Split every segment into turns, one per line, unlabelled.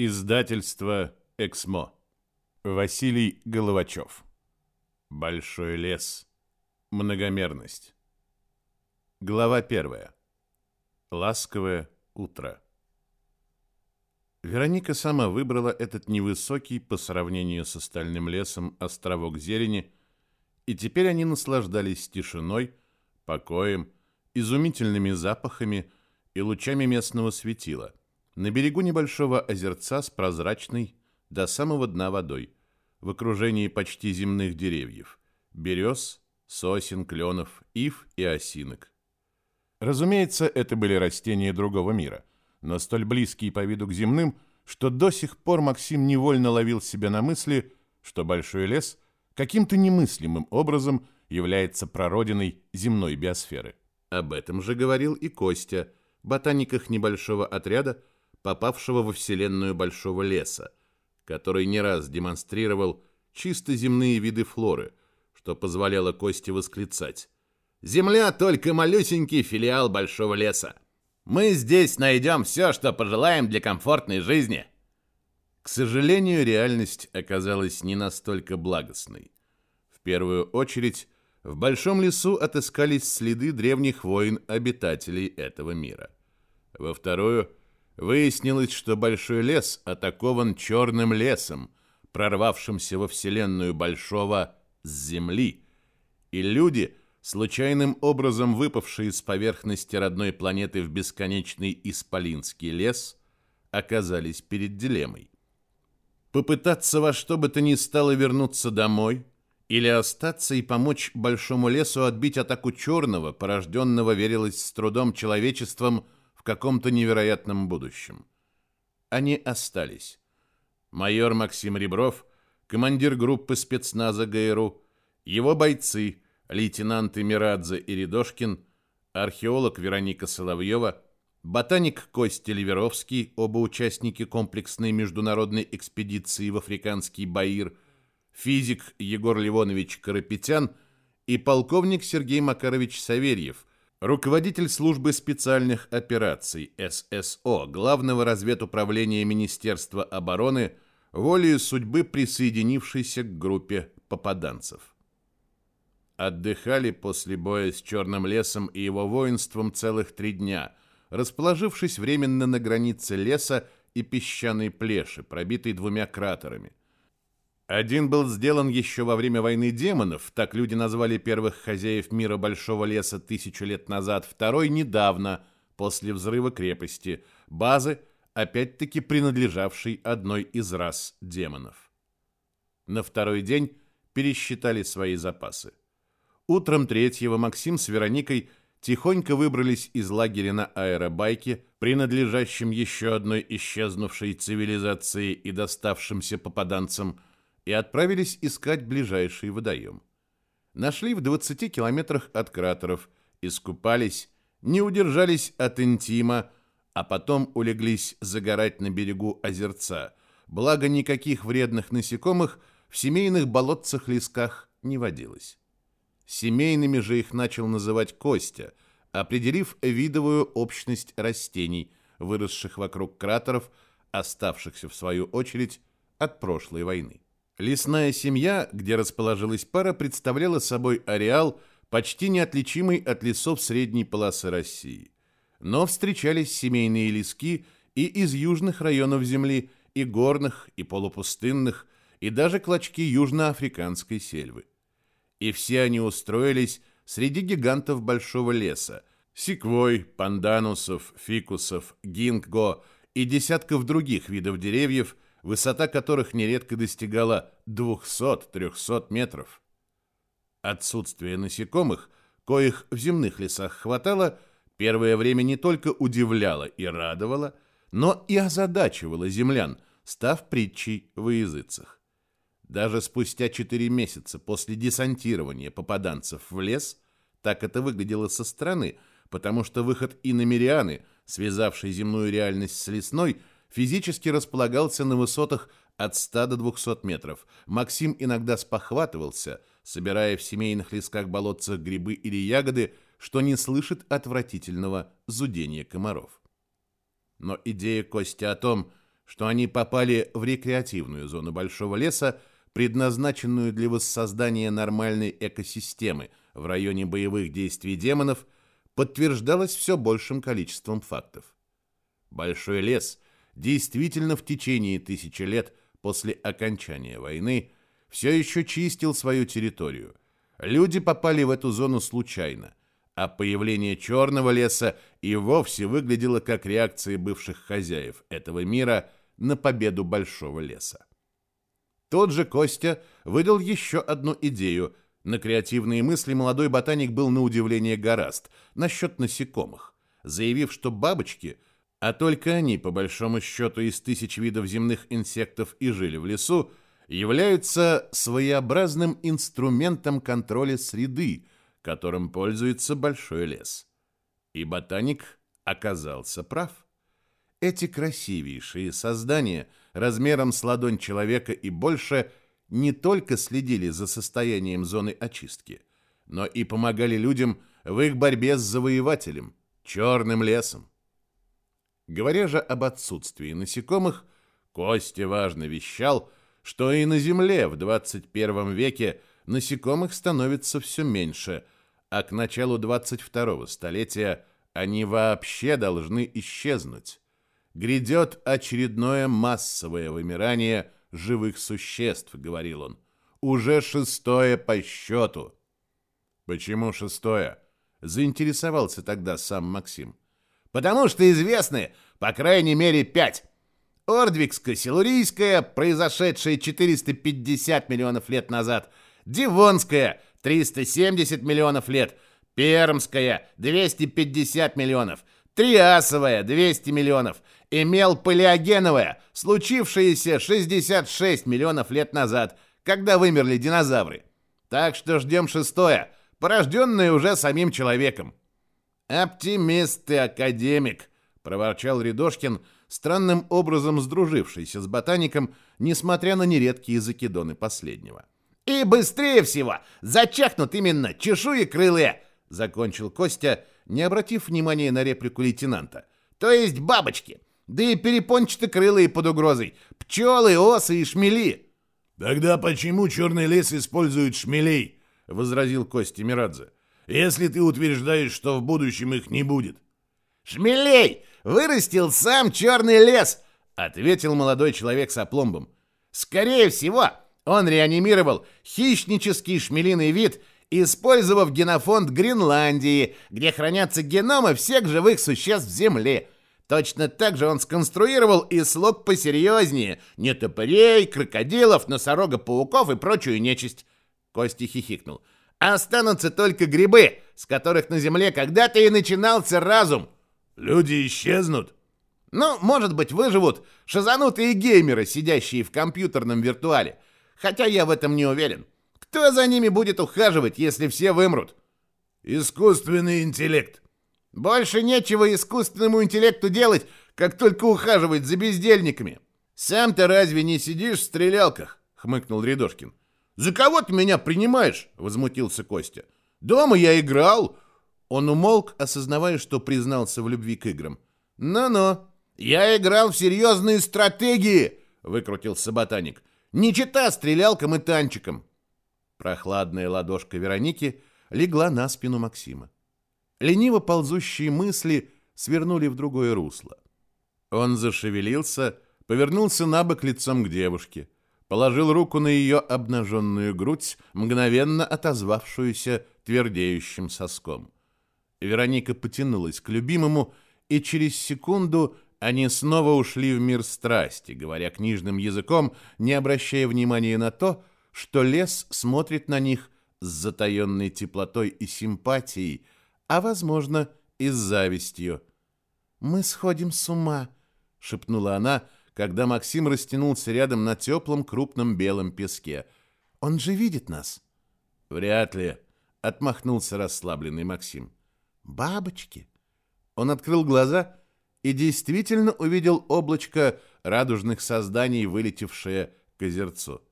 Издательство «Эксмо». Василий Головачев. Большой лес. Многомерность. Глава первая. Ласковое утро. Вероника сама выбрала этот невысокий по сравнению с остальным лесом островок зелени, и теперь они наслаждались тишиной, покоем, изумительными запахами и лучами местного светила на берегу небольшого озерца с прозрачной до самого дна водой, в окружении почти земных деревьев, берез, сосен, кленов, ив и осинок. Разумеется, это были растения другого мира, но столь близкие по виду к земным, что до сих пор Максим невольно ловил себя на мысли, что большой лес каким-то немыслимым образом является прародиной земной биосферы. Об этом же говорил и Костя, ботаниках небольшого отряда, попавшего во вселенную большого леса, который не раз демонстрировал чисто земные виды флоры, что позволяло Косте восклицать. «Земля только малюсенький филиал большого леса. Мы здесь найдем все, что пожелаем для комфортной жизни». К сожалению, реальность оказалась не настолько благостной. В первую очередь, в большом лесу отыскались следы древних войн обитателей этого мира. Во вторую – Выяснилось, что большой лес атакован черным лесом, прорвавшимся во вселенную Большого с Земли, и люди, случайным образом выпавшие с поверхности родной планеты в бесконечный Исполинский лес, оказались перед дилеммой. Попытаться во что бы то ни стало вернуться домой или остаться и помочь Большому лесу отбить атаку черного, порожденного, верилось с трудом человечеством – каком-то невероятном будущем. Они остались. Майор Максим Ребров, командир группы спецназа ГРУ, его бойцы, лейтенанты Мирадзе и Рядошкин, археолог Вероника Соловьева, ботаник Костя Ливеровский, оба участники комплексной международной экспедиции в африканский Баир, физик Егор Ливонович Карапетян и полковник Сергей Макарович Саверьев, Руководитель службы специальных операций ССО Главного разведуправления Министерства обороны волею судьбы присоединившийся к группе попаданцев. Отдыхали после боя с Черным лесом и его воинством целых три дня, расположившись временно на границе леса и песчаной плеши, пробитой двумя кратерами. Один был сделан еще во время войны демонов, так люди назвали первых хозяев мира Большого леса тысячу лет назад, второй недавно, после взрыва крепости, базы, опять-таки принадлежавшей одной из рас демонов. На второй день пересчитали свои запасы. Утром третьего Максим с Вероникой тихонько выбрались из лагеря на аэробайке, принадлежащем еще одной исчезнувшей цивилизации и доставшимся попаданцам – и отправились искать ближайший водоем. Нашли в 20 километрах от кратеров, искупались, не удержались от интима, а потом улеглись загорать на берегу озерца, благо никаких вредных насекомых в семейных болотцах-лесках не водилось. Семейными же их начал называть Костя, определив видовую общность растений, выросших вокруг кратеров, оставшихся в свою очередь от прошлой войны. Лесная семья, где расположилась пара, представляла собой ареал, почти неотличимый от лесов средней полосы России. Но встречались семейные лески и из южных районов земли, и горных, и полупустынных, и даже клочки южноафриканской сельвы. И все они устроились среди гигантов большого леса, секвой, панданусов, фикусов, гинго и десятков других видов деревьев – высота которых нередко достигала 200-300 метров. Отсутствие насекомых, коих в земных лесах хватало, первое время не только удивляло и радовало, но и озадачивало землян, став притчей во языцах. Даже спустя 4 месяца после десантирования попаданцев в лес, так это выглядело со стороны, потому что выход иномерианы, связавший земную реальность с лесной, физически располагался на высотах от 100 до 200 метров. Максим иногда спохватывался, собирая в семейных лесках болотцах грибы или ягоды, что не слышит отвратительного зудения комаров. Но идея Кости о том, что они попали в рекреативную зону большого леса, предназначенную для воссоздания нормальной экосистемы в районе боевых действий демонов, подтверждалось все большим количеством фактов. Большой лес действительно в течение тысячи лет после окончания войны все еще чистил свою территорию. Люди попали в эту зону случайно, а появление черного леса и вовсе выглядело как реакция бывших хозяев этого мира на победу большого леса. Тот же Костя выдал еще одну идею. На креативные мысли молодой ботаник был на удивление гораст насчет насекомых, заявив, что бабочки, а только они, по большому счету, из тысяч видов земных инсектов и жили в лесу, являются своеобразным инструментом контроля среды, которым пользуется большой лес. И ботаник оказался прав. Эти красивейшие создания – размером с ладонь человека и больше, не только следили за состоянием зоны очистки, но и помогали людям в их борьбе с завоевателем, черным лесом. Говоря же об отсутствии насекомых, Костя важно вещал, что и на Земле в 21 веке насекомых становится все меньше, а к началу 22 столетия они вообще должны исчезнуть грядет очередное массовое вымирание живых существ, говорил он. Уже шестое по счету. Почему шестое? Заинтересовался тогда сам Максим. Потому что известны, по крайней мере, пять. Ордвикская, Силурийская, произошедшая 450 миллионов лет назад. Дивонская, 370 миллионов лет. Пермская, 250 миллионов. Триасовая, 200 миллионов имел палеогеновое, случившееся 66 миллионов лет назад, когда вымерли динозавры. Так что ждем шестое, порожденное уже самим человеком. «Оптимист ты, академик!» – проворчал Рядошкин, странным образом сдружившийся с ботаником, несмотря на нередкие закидоны последнего. «И быстрее всего! Зачахнут именно чешуекрылые!» – закончил Костя, не обратив внимания на реплику лейтенанта. «То есть бабочки!» Да и перепончатокрылые под угрозой. Пчелы, осы и шмели.
Тогда почему черный лес использует шмелей? Возразил Костя Мирадзе. Если ты утверждаешь, что в будущем их не будет.
Шмелей вырастил сам черный лес, ответил молодой человек с опломбом. Скорее всего, он реанимировал хищнический шмелиный вид, использовав генофонд Гренландии, где хранятся геномы всех живых существ Земли – Точно так же он сконструировал и слог посерьезнее. Не топорей, крокодилов, носорога-пауков и прочую нечисть. Костя хихикнул. Останутся только грибы, с которых на земле когда-то и начинался разум.
Люди исчезнут.
Ну, может быть, выживут шазанутые геймеры, сидящие в компьютерном виртуале. Хотя я в этом не уверен. Кто за ними будет ухаживать, если все вымрут?
Искусственный интеллект.
Больше нечего искусственному интеллекту делать, как только ухаживать за бездельниками. Сам-то разве не сидишь в стрелялках? хмыкнул Рядошкин. За кого ты меня принимаешь? возмутился Костя. Дома я играл. Он умолк, осознавая, что признался в любви к играм. «Ну-ну, я играл в серьезные стратегии!» — выкрутился ботаник. «Не чита стрелялкам и танчикам!» Прохладная ладошка Вероники легла на спину Максима. Лениво ползущие мысли свернули в другое русло. Он зашевелился, повернулся на бок лицом к девушке, положил руку на ее обнаженную грудь, мгновенно отозвавшуюся твердеющим соском. Вероника потянулась к любимому, и через секунду они снова ушли в мир страсти, говоря книжным языком, не обращая внимания на то, что лес смотрит на них с затаенной теплотой и симпатией, а, возможно, и с завистью. «Мы сходим с ума», — шепнула она, когда Максим растянулся рядом на теплом крупном белом песке. «Он же видит нас». «Вряд ли», — отмахнулся расслабленный Максим. «Бабочки». Он открыл глаза и действительно увидел облачко радужных созданий, вылетевшее к озерцу.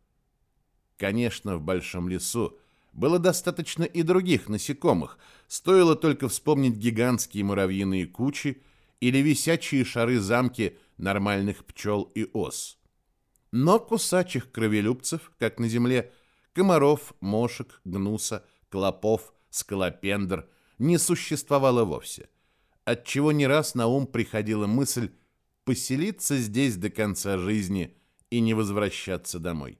Конечно, в большом лесу было достаточно и других насекомых, стоило только вспомнить гигантские муравьиные кучи или висячие шары замки
нормальных пчел и ос. Но кусачих кровелюбцев, как на земле, комаров, мошек, гнуса, клопов, скалопендр не существовало вовсе, отчего не раз на ум приходила мысль поселиться здесь до конца жизни и не возвращаться домой.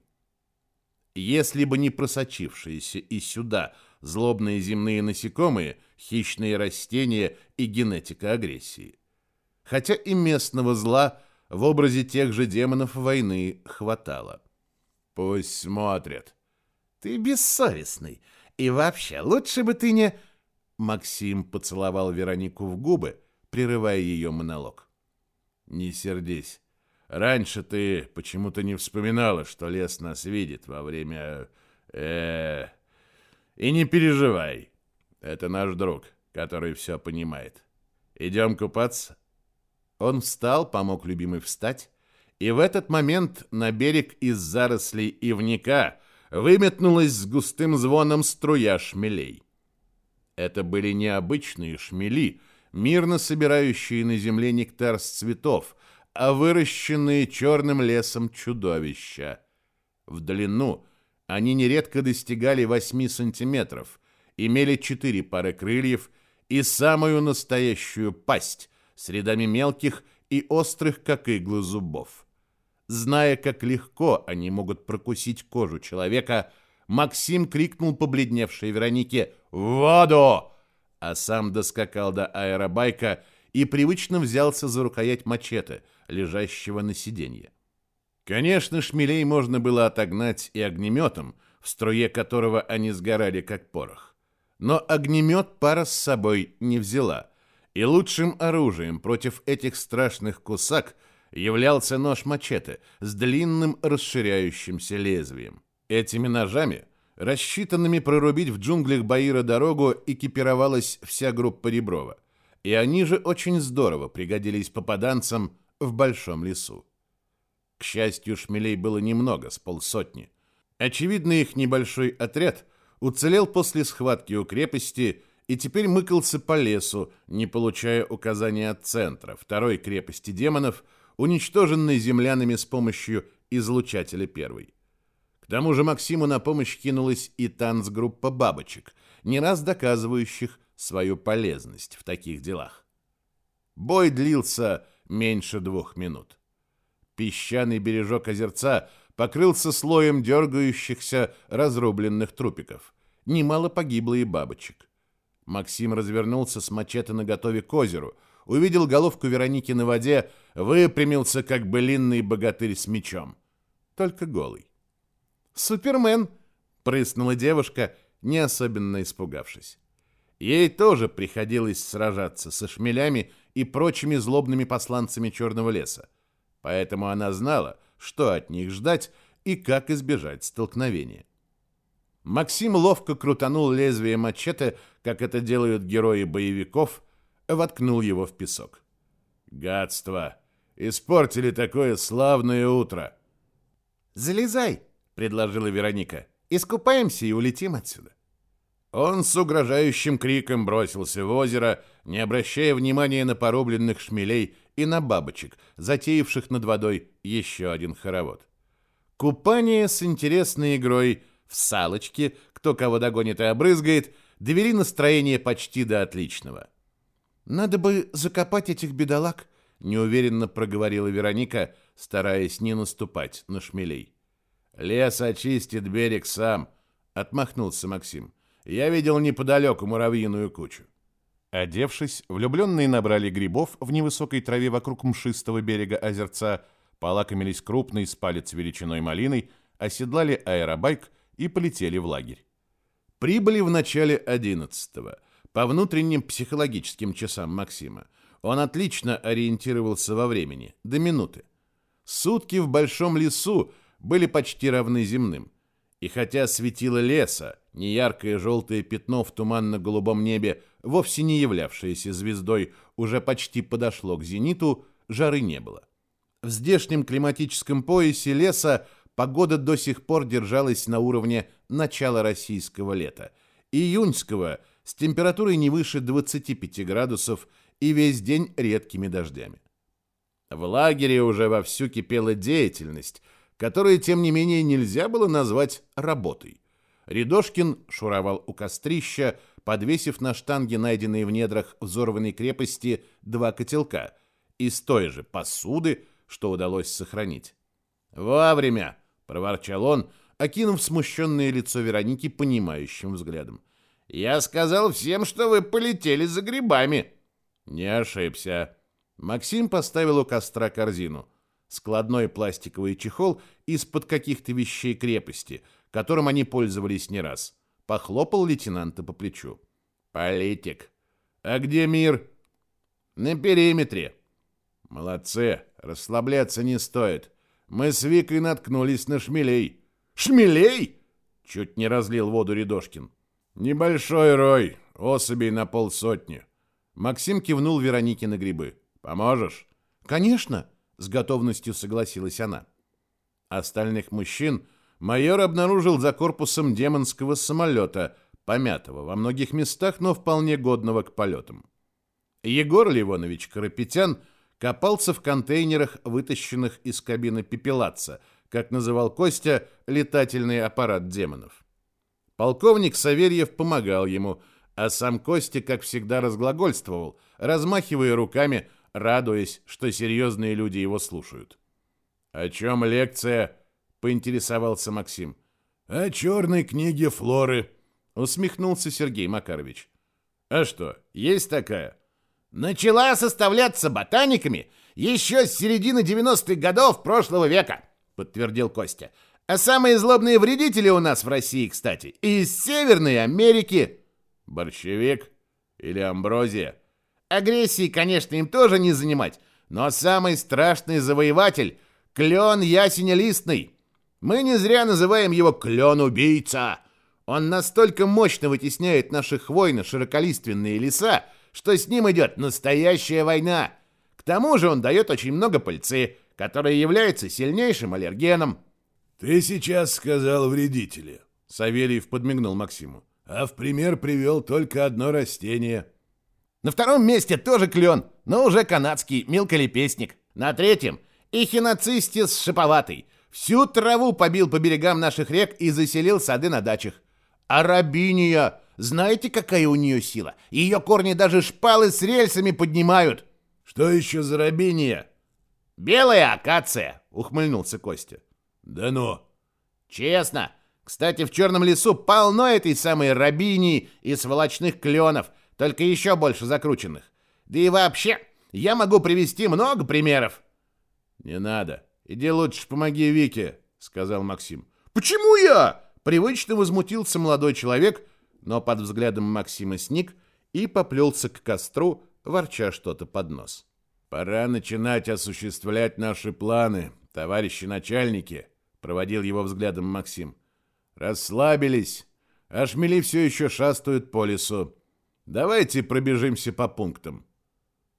Если бы не просочившиеся и сюда злобные земные насекомые, хищные растения и генетика агрессии. Хотя и местного зла в образе тех же демонов войны хватало. Пусть смотрят. Ты бессовестный. И вообще, лучше бы ты не... Максим поцеловал Веронику в губы, прерывая ее монолог. Не сердись. Раньше ты почему-то не вспоминала, что лес нас видит во время... Э, и не переживай. Это наш друг, который все понимает. Идем купаться?» Он встал, помог любимой встать, и в этот момент на берег из зарослей ивника выметнулась с густым звоном струя шмелей. Это были необычные шмели, мирно собирающие на земле нектар с цветов, а выращенные черным лесом чудовища. В длину они нередко достигали 8 сантиметров, имели четыре пары крыльев и самую настоящую пасть с рядами мелких и острых, как иглы, зубов. Зная, как легко они могут прокусить кожу человека, Максим крикнул побледневшей Веронике «В воду!», а сам доскакал до аэробайка и привычно взялся за рукоять мачете, лежащего на сиденье. Конечно, шмелей можно было отогнать и огнеметом, в струе которого они сгорали, как порох. Но огнемет пара с собой не взяла, и лучшим оружием против этих страшных кусак являлся нож-мачете с длинным расширяющимся лезвием. Этими ножами, рассчитанными прорубить в джунглях Баира дорогу, экипировалась вся группа Реброва, и они же очень здорово пригодились попаданцам в большом лесу. К счастью, шмелей было немного, с полсотни. Очевидно, их небольшой отряд уцелел после схватки у крепости и теперь мыкался по лесу, не получая указания от центра, второй крепости демонов, уничтоженной землянами с помощью излучателя первой. К тому же Максиму на помощь кинулась и танцгруппа бабочек, не раз доказывающих свою полезность в таких делах. Бой длился меньше двух минут. Песчаный бережок озерца покрылся слоем дергающихся разрубленных трупиков. Немало погибло и бабочек. Максим развернулся с мачете наготове к озеру, увидел головку Вероники на воде, выпрямился, как былинный богатырь с мечом. Только голый. «Супермен!» — прыснула девушка, не особенно испугавшись. Ей тоже приходилось сражаться со шмелями и прочими злобными посланцами Черного леса поэтому она знала, что от них ждать и как избежать столкновения. Максим ловко крутанул лезвие мачете, как это делают герои боевиков, воткнул его в песок. «Гадство! Испортили такое славное утро!»
«Залезай!» — предложила Вероника. «Искупаемся и улетим отсюда».
Он с угрожающим криком бросился в озеро, не обращая внимания на порубленных шмелей и на бабочек, затеявших над водой еще один хоровод. Купание с интересной игрой в салочки, кто кого догонит и обрызгает, довели настроение почти до отличного.
«Надо бы закопать этих бедолаг», — неуверенно проговорила Вероника, стараясь не наступать на шмелей.
«Лес очистит берег сам», — отмахнулся Максим. «Я видел неподалеку муравьиную кучу».
Одевшись, влюбленные набрали грибов в невысокой траве вокруг мшистого берега озерца, полакомились крупной с палец величиной малиной, оседлали аэробайк и полетели в лагерь.
Прибыли в начале одиннадцатого, по внутренним психологическим часам Максима. Он отлично ориентировался во времени, до минуты. Сутки в большом лесу были почти равны земным. И хотя светило леса, неяркое желтое пятно в туманно-голубом небе вовсе не являвшееся звездой, уже почти подошло к зениту, жары не было. В здешнем климатическом поясе леса погода до сих пор держалась на уровне начала российского лета, июньского с температурой не выше 25 градусов и весь день редкими дождями.
В лагере уже вовсю кипела деятельность, которую, тем не менее, нельзя было назвать работой. Рядошкин шуровал у кострища, подвесив на штанге, найденные в недрах взорванной крепости, два котелка из той же посуды, что удалось сохранить. «Вовремя!» — проворчал он, окинув смущенное лицо Вероники понимающим взглядом. «Я сказал всем, что вы полетели за грибами!» Не ошибся. Максим поставил у костра корзину. Складной пластиковый чехол из-под каких-то вещей крепости, которым они пользовались не раз. Похлопал лейтенанта по плечу. «Политик. А где мир?» «На периметре». «Молодцы. Расслабляться не стоит. Мы с Викой наткнулись на шмелей». «Шмелей?» Чуть не разлил воду Рядошкин. «Небольшой рой. Особей на полсотни. Максим кивнул Веронике на грибы. «Поможешь?» «Конечно!» — с готовностью согласилась она.
Остальных мужчин майор обнаружил за корпусом демонского самолета, помятого во многих местах, но вполне годного к полетам. Егор Ливонович Карапетян копался в контейнерах, вытащенных из кабины пепелаца, как называл Костя летательный аппарат демонов. Полковник Савельев помогал ему – а сам Костя, как всегда, разглагольствовал, размахивая руками, радуясь, что серьезные люди его слушают. «О чем лекция?» — поинтересовался Максим.
«О черной книге Флоры», —
усмехнулся Сергей Макарович. «А что, есть такая?»
«Начала составляться ботаниками еще с середины 90-х годов прошлого века», — подтвердил Костя. «А самые злобные вредители у нас в России, кстати, из Северной Америки».
Борщевик или амброзия?
Агрессии, конечно, им тоже не занимать, но самый страшный завоеватель — клен ясенелистный. Мы не зря называем его клен-убийца. Он настолько мощно вытесняет наши хвойно-широколиственные леса, что с ним идет настоящая война. К тому же он дает очень много пыльцы, которая является сильнейшим аллергеном.
«Ты сейчас сказал вредители», —
Савельев подмигнул Максиму
а в пример привел только одно растение.
На втором месте тоже клен, но уже канадский мелколепестник. На третьем – эхиноцистис шиповатый. Всю траву побил по берегам наших рек и заселил сады на дачах. А рабиния, знаете, какая у нее сила? Ее корни даже шпалы с рельсами поднимают.
Что еще за рабиния?
Белая акация, ухмыльнулся Костя.
Да ну.
Честно, кстати, в Черном лесу полно этой самой рабини и сволочных кленов, только еще больше закрученных. Да и вообще, я могу привести много примеров.
Не надо. Иди лучше помоги Вике, сказал Максим.
Почему я? Привычно возмутился молодой человек, но под взглядом Максима сник и поплелся к костру, ворча что-то под нос.
Пора начинать осуществлять наши планы, товарищи начальники, проводил его взглядом Максим. Расслабились. А шмели все еще шастают по лесу. Давайте пробежимся по пунктам.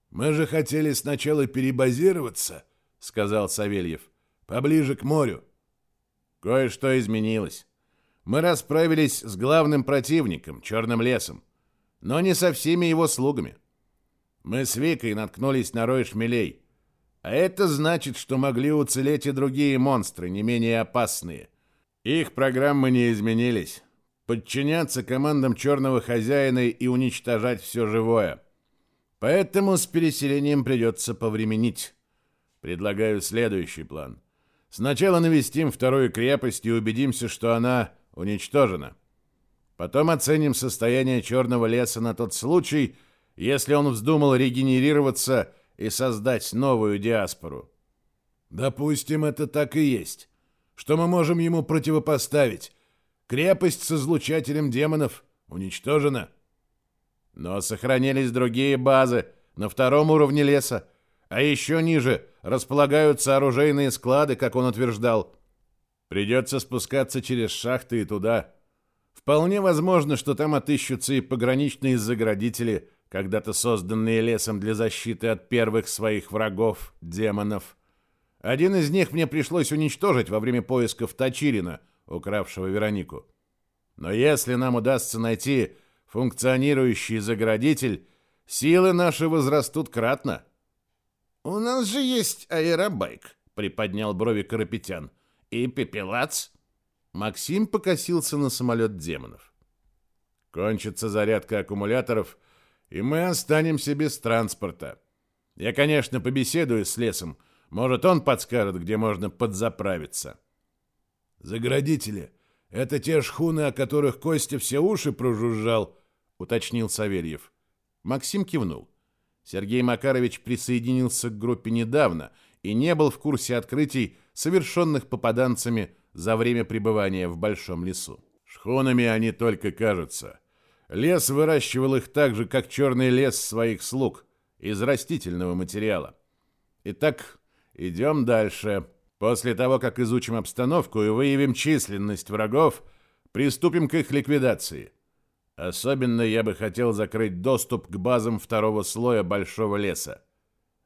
Мы же хотели сначала перебазироваться, сказал Савельев. Поближе к морю.
Кое-что изменилось. Мы расправились с главным противником, Черным лесом, но не со всеми его слугами. Мы с Викой наткнулись на рой шмелей. А это значит, что могли уцелеть и другие монстры, не менее опасные – их программы не изменились. Подчиняться командам черного хозяина и уничтожать все живое. Поэтому с переселением придется повременить. Предлагаю следующий план. Сначала навестим вторую крепость и убедимся, что она уничтожена. Потом оценим состояние черного леса на тот случай, если он вздумал регенерироваться и создать новую диаспору.
Допустим, это так и есть. Что мы можем ему противопоставить? Крепость с излучателем демонов уничтожена.
Но сохранились другие базы на втором уровне леса, а еще ниже располагаются оружейные склады, как он утверждал. Придется спускаться через шахты и туда. Вполне возможно, что там отыщутся и пограничные заградители, когда-то созданные лесом для защиты от первых своих врагов, демонов. Один из них мне пришлось уничтожить во время поисков Тачирина, укравшего Веронику. Но если нам удастся найти функционирующий заградитель, силы наши возрастут кратно.
У нас же есть аэробайк, приподнял брови Карапетян. И пепелац. Максим покосился на самолет демонов.
Кончится зарядка аккумуляторов, и мы останемся без транспорта. Я, конечно, побеседую с лесом. Может, он подскажет, где можно подзаправиться.
Заградители — это те шхуны, о которых Костя все уши прожужжал, уточнил Савельев.
Максим кивнул. Сергей Макарович присоединился к группе недавно и не был в курсе открытий, совершенных попаданцами за время пребывания в большом лесу.
Шхунами они только кажутся. Лес выращивал их так же, как черный лес своих слуг, из растительного материала. Итак, идем дальше. После того, как изучим обстановку и выявим численность врагов, приступим к их ликвидации. Особенно я бы хотел закрыть доступ к базам второго слоя большого леса.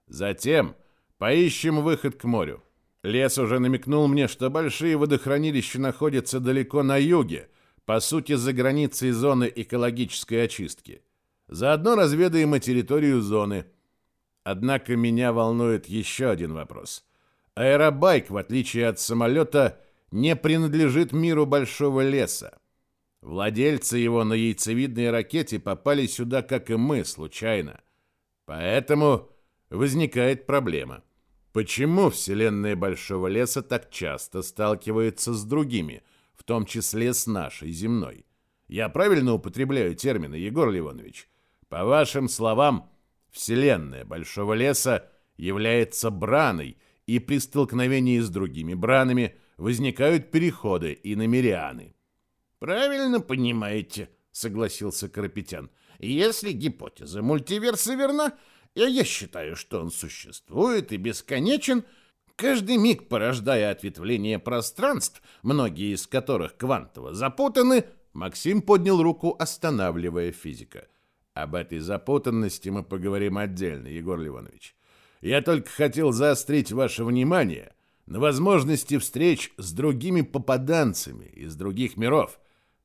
Затем поищем выход к морю. Лес уже намекнул мне, что большие водохранилища находятся далеко на юге, по сути, за границей зоны экологической очистки. Заодно разведаем и территорию зоны. Однако меня волнует еще один вопрос. Аэробайк, в отличие от самолета, не принадлежит миру большого леса. Владельцы его на яйцевидной ракете попали сюда, как и мы, случайно. Поэтому возникает проблема. Почему Вселенная Большого Леса так часто сталкивается с другими, в том числе с нашей земной? Я правильно употребляю термины, Егор Ливонович? По вашим словам, Вселенная Большого Леса является браной, и при столкновении с другими бранами возникают переходы и намерианы.
«Правильно понимаете», — согласился Карапетян. «Если гипотеза мультиверса верна, и я считаю, что он существует и бесконечен, каждый миг порождая ответвление пространств, многие из которых квантово запутаны, Максим поднял руку, останавливая физика. Об этой запутанности мы поговорим отдельно, Егор Ливонович. Я только хотел заострить ваше внимание на возможности встреч с другими попаданцами из других миров,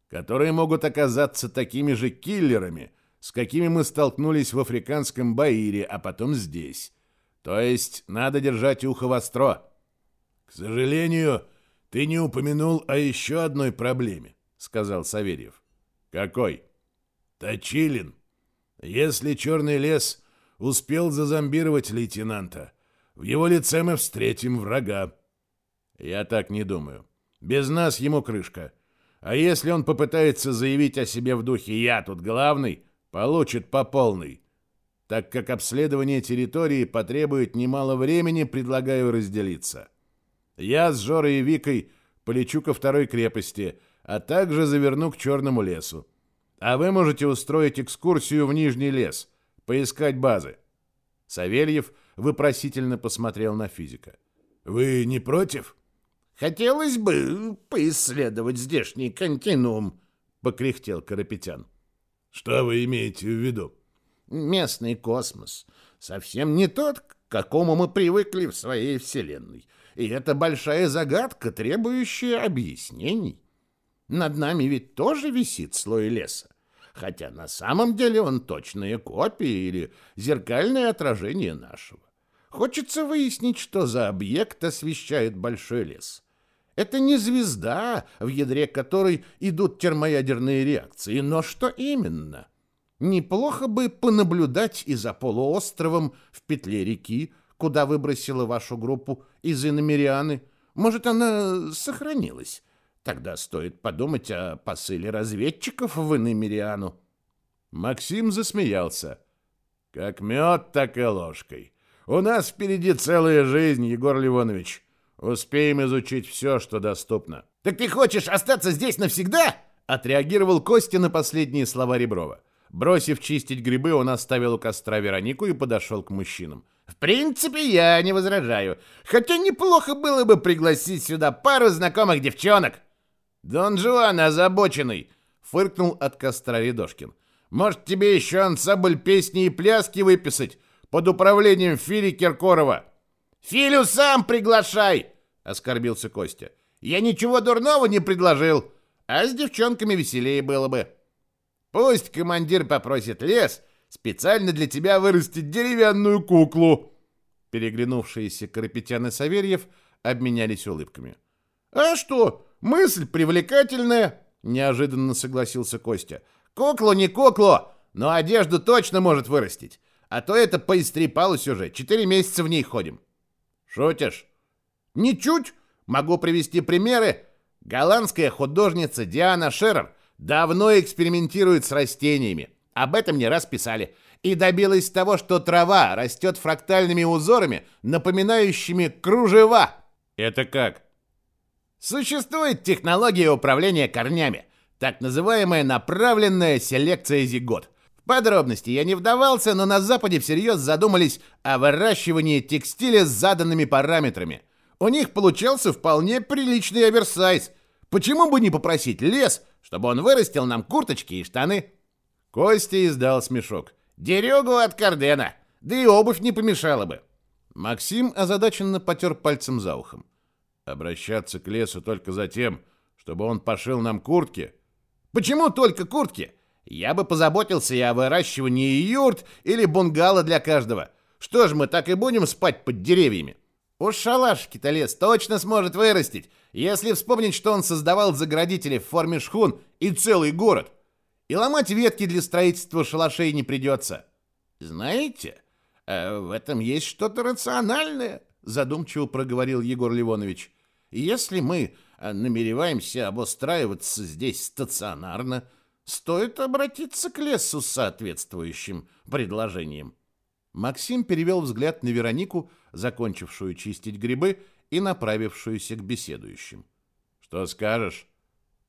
которые могут оказаться такими же киллерами, с какими мы столкнулись в африканском Баире, а потом здесь. То есть надо держать ухо востро.
К сожалению, ты не упомянул о еще одной проблеме, сказал Савельев.
Какой?
Точилин. Если Черный лес успел зазомбировать лейтенанта, в его лице мы встретим врага.
Я так не думаю. Без нас ему крышка. А если он попытается заявить о себе в духе «я тут главный», получит по полной. Так как обследование территории потребует немало времени, предлагаю разделиться. Я с Жорой и Викой полечу ко второй крепости, а также заверну к Черному лесу. А вы можете устроить экскурсию в Нижний лес, поискать базы. Савельев вопросительно посмотрел на физика.
«Вы не против?»
Хотелось бы поисследовать здешний континуум, покряхтел Карапетян.
Что вы имеете в виду?
Местный космос совсем не тот, к какому мы привыкли в своей вселенной. И это большая загадка, требующая объяснений. Над нами ведь тоже висит слой леса, хотя на самом деле он точная копия или зеркальное отражение нашего. Хочется выяснить, что за объект освещает большой лес. Это не звезда, в ядре которой идут термоядерные реакции, но что именно? Неплохо бы понаблюдать и за полуостровом в петле реки, куда выбросила вашу группу из Иномерианы. Может, она сохранилась? Тогда стоит подумать о посыле разведчиков в Иномериану.
Максим засмеялся. Как мед, так и ложкой. У нас впереди целая жизнь, Егор Ливонович. Успеем изучить все, что доступно.
Так ты хочешь остаться здесь навсегда? Отреагировал Костя на последние слова Реброва. Бросив чистить грибы, он оставил у костра Веронику и подошел к мужчинам. В принципе, я не возражаю. Хотя неплохо было бы пригласить сюда пару знакомых девчонок. Дон Жуан озабоченный, фыркнул от костра Рядошкин. Может, тебе еще ансамбль песни и пляски выписать под управлением Фили Киркорова? «Филю сам приглашай!» — оскорбился Костя. «Я ничего дурного не предложил, а с девчонками веселее было бы. Пусть командир попросит лес специально для тебя вырастить деревянную куклу». Переглянувшиеся Карапетян и Саверьев обменялись улыбками. «А что, мысль привлекательная!» — неожиданно согласился Костя. «Куклу не куклу, но одежду точно может вырастить. А то это поистрепалось уже, четыре месяца в ней ходим». «Шутишь?» «Ничуть! Могу привести примеры. Голландская художница Диана Шерер давно экспериментирует с растениями. Об этом не раз писали и добилась того, что трава растет фрактальными узорами, напоминающими кружева.
Это как?
Существует технология управления корнями, так называемая направленная селекция зигот. Подробности я не вдавался, но на Западе всерьез задумались о выращивании текстиля с заданными параметрами. У них получался вполне приличный оверсайз. Почему бы не попросить лес, чтобы он вырастил нам курточки и штаны? Костя издал смешок. Дерегу от Кардена. Да и обувь не помешала бы. Максим озадаченно потер пальцем за ухом.
Обращаться к лесу только за тем, чтобы он пошил нам куртки?
Почему только куртки? Я бы позаботился и о выращивании юрт или бунгало для каждого. Что ж мы так и будем спать под деревьями? Уж шалашки-то лес точно сможет вырастить, если вспомнить, что он создавал заградители в форме шхун и целый город. И ломать ветки для строительства шалашей не придется. Знаете, э, в этом есть что-то рациональное, задумчиво проговорил Егор Ливонович. Если мы э, намереваемся обустраиваться здесь стационарно, стоит обратиться к лесу с соответствующим предложением. Максим перевел взгляд на Веронику, закончившую чистить грибы и направившуюся к беседующим.
«Что скажешь?»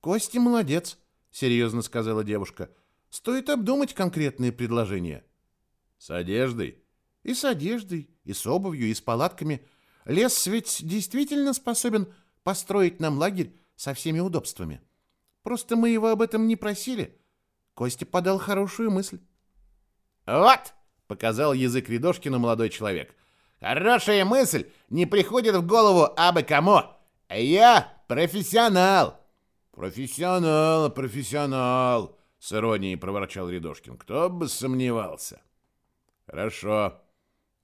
«Костя молодец», — серьезно сказала девушка. «Стоит обдумать конкретные предложения».
«С одеждой?»
«И с одеждой, и с обувью, и с палатками. Лес ведь действительно способен построить нам лагерь со всеми удобствами. Просто мы его об этом не просили. Костя подал хорошую мысль». «Вот!» — показал язык Рядошкину молодой человек. «Хорошая мысль не приходит в голову абы кому. Я профессионал».
«Профессионал, профессионал!» — с иронией проворчал Рядошкин. «Кто бы сомневался!» «Хорошо.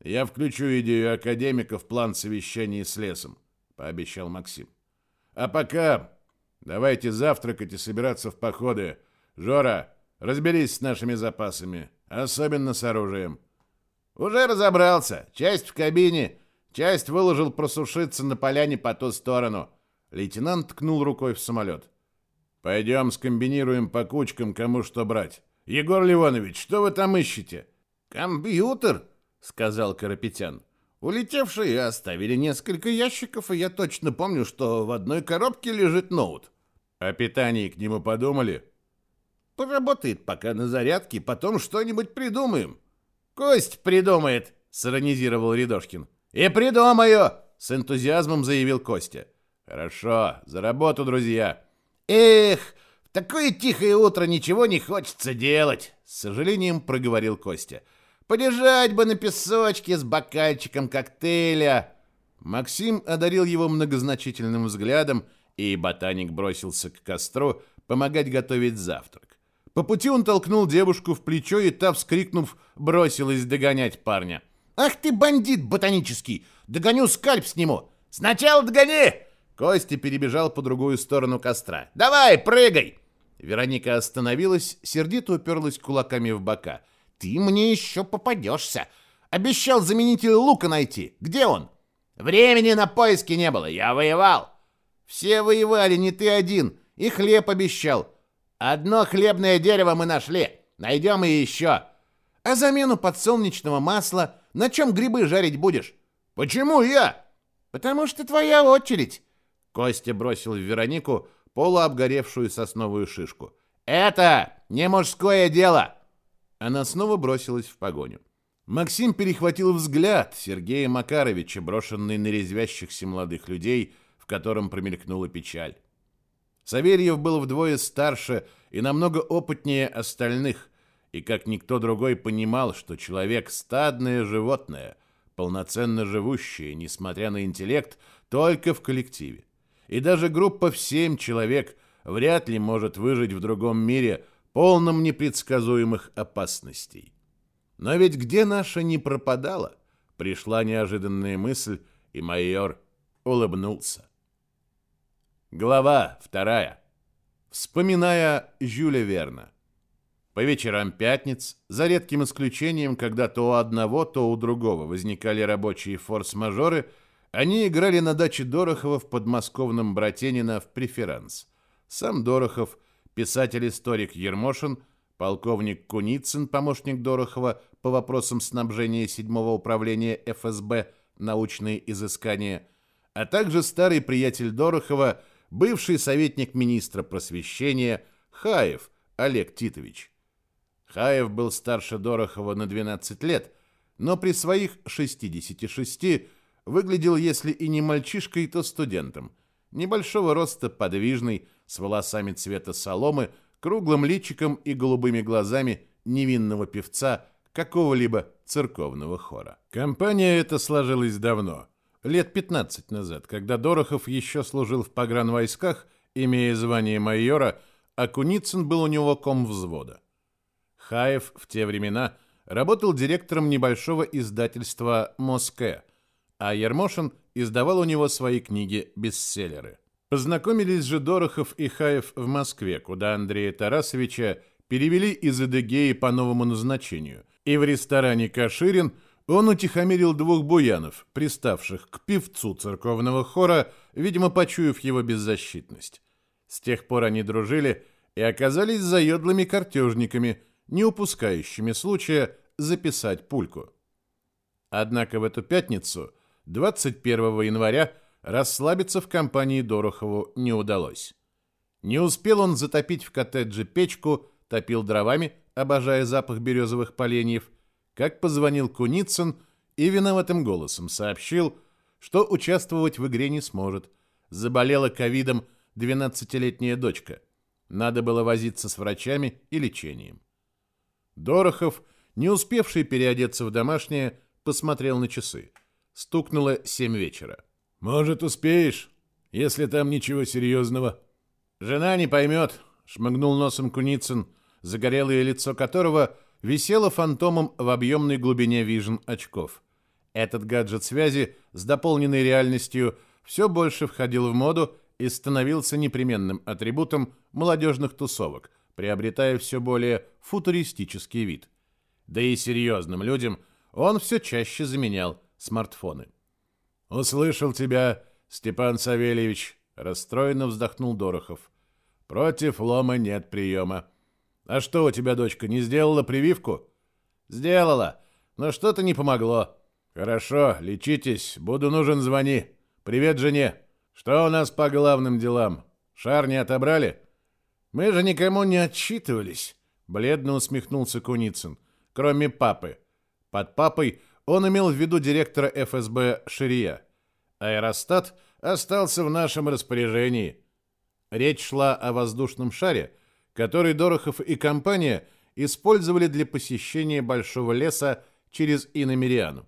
Я включу идею академика в план совещания с лесом», — пообещал Максим. «А пока давайте завтракать и собираться в походы. Жора, разберись с нашими запасами, особенно с оружием».
«Уже разобрался. Часть в кабине, часть выложил просушиться на поляне по ту сторону». Лейтенант ткнул рукой в самолет.
Пойдем скомбинируем по кучкам, кому что брать. Егор Ливонович, что вы там ищете?
Компьютер, сказал Карапетян. Улетевшие оставили несколько ящиков, и я точно помню, что в одной коробке лежит ноут.
О питании к нему подумали?
Поработает пока на зарядке, потом что-нибудь придумаем. Кость придумает, сиронизировал Рядошкин. И придумаю, с энтузиазмом заявил Костя.
Хорошо, за работу, друзья.
Эх, в такое тихое утро ничего не хочется делать, с сожалением проговорил Костя. Полежать бы на песочке с бокальчиком коктейля. Максим одарил его многозначительным взглядом, и ботаник бросился к костру помогать готовить завтрак. По пути он толкнул девушку в плечо, и та, вскрикнув, бросилась догонять парня. «Ах ты, бандит ботанический! Догоню, скальп сниму! Сначала догони!» Костя перебежал по другую сторону костра. «Давай, прыгай!» Вероника остановилась, сердито уперлась кулаками в бока. «Ты мне еще попадешься! Обещал заменитель лука найти. Где он?» «Времени на поиски не было, я воевал!» «Все воевали, не ты один, и хлеб обещал. Одно хлебное дерево мы нашли, найдем и еще. А замену подсолнечного масла на чем грибы жарить будешь?» «Почему я?» «Потому что твоя очередь!» Костя бросил в Веронику полуобгоревшую сосновую шишку. «Это не мужское дело!» Она снова бросилась в погоню. Максим перехватил взгляд Сергея Макаровича, брошенный на резвящихся молодых людей, в котором промелькнула печаль. Савельев был вдвое старше и намного опытнее остальных, и как никто другой понимал, что человек — стадное животное, полноценно живущее, несмотря на интеллект, только в коллективе и даже группа в семь человек вряд ли может выжить в другом мире, полном непредсказуемых опасностей. Но ведь где наша не пропадала?
пришла неожиданная мысль, и майор улыбнулся. Глава вторая. Вспоминая Жюля Верна. По вечерам пятниц, за редким исключением, когда то у одного, то у другого возникали рабочие форс-мажоры, они играли на даче Дорохова в подмосковном Братенино в преферанс. Сам Дорохов, писатель-историк Ермошин, полковник Куницын, помощник Дорохова по вопросам снабжения седьмого управления ФСБ «Научные изыскания», а также старый приятель Дорохова, бывший советник министра просвещения Хаев Олег Титович. Хаев был старше Дорохова на 12 лет, но при своих 66 выглядел, если и не мальчишкой, то студентом. Небольшого роста, подвижный, с волосами цвета соломы, круглым личиком и голубыми глазами невинного певца какого-либо церковного хора. Компания эта сложилась давно, лет 15 назад, когда Дорохов еще служил в погранвойсках, имея звание майора, а Куницын был у него ком взвода. Хаев в те времена работал директором небольшого издательства «Моске», а Ермошин издавал у него свои книги-бестселлеры. Познакомились же Дорохов и Хаев в Москве, куда Андрея Тарасовича перевели из Эдегеи по новому назначению, и в ресторане «Каширин» он утихомирил двух буянов, приставших к певцу церковного хора, видимо, почуяв его беззащитность. С тех пор они дружили и оказались заедлыми картежниками – не упускающими случая записать пульку. Однако в эту пятницу, 21 января, расслабиться в компании Дорохову не удалось. Не успел он затопить в коттедже печку, топил дровами, обожая запах березовых поленьев, как позвонил Куницын и виноватым голосом сообщил, что участвовать в игре не сможет. Заболела ковидом 12-летняя дочка. Надо было возиться с врачами и лечением. Дорохов, не успевший переодеться в домашнее, посмотрел на часы. Стукнуло семь вечера.
«Может, успеешь, если там ничего серьезного?»
«Жена не поймет», — шмыгнул носом Куницын, загорелое лицо которого висело фантомом в объемной глубине вижен очков. Этот гаджет связи с дополненной реальностью все больше входил в моду и становился непременным атрибутом молодежных тусовок, приобретая все более футуристический вид. Да и серьезным людям он все чаще заменял смартфоны.
«Услышал тебя, Степан Савельевич», — расстроенно вздохнул Дорохов. «Против лома нет приема. А что у тебя дочка, не сделала прививку?»
«Сделала, но что-то не помогло».
«Хорошо, лечитесь, буду нужен, звони. Привет жене. Что у нас по главным делам? Шар не отобрали?»
Мы же никому не отчитывались, бледно усмехнулся Куницын, кроме папы. Под папой он имел в виду директора ФСБ Ширия. Аэростат остался в нашем распоряжении. Речь шла о воздушном шаре, который Дорохов и компания использовали для посещения большого леса через Иномериану.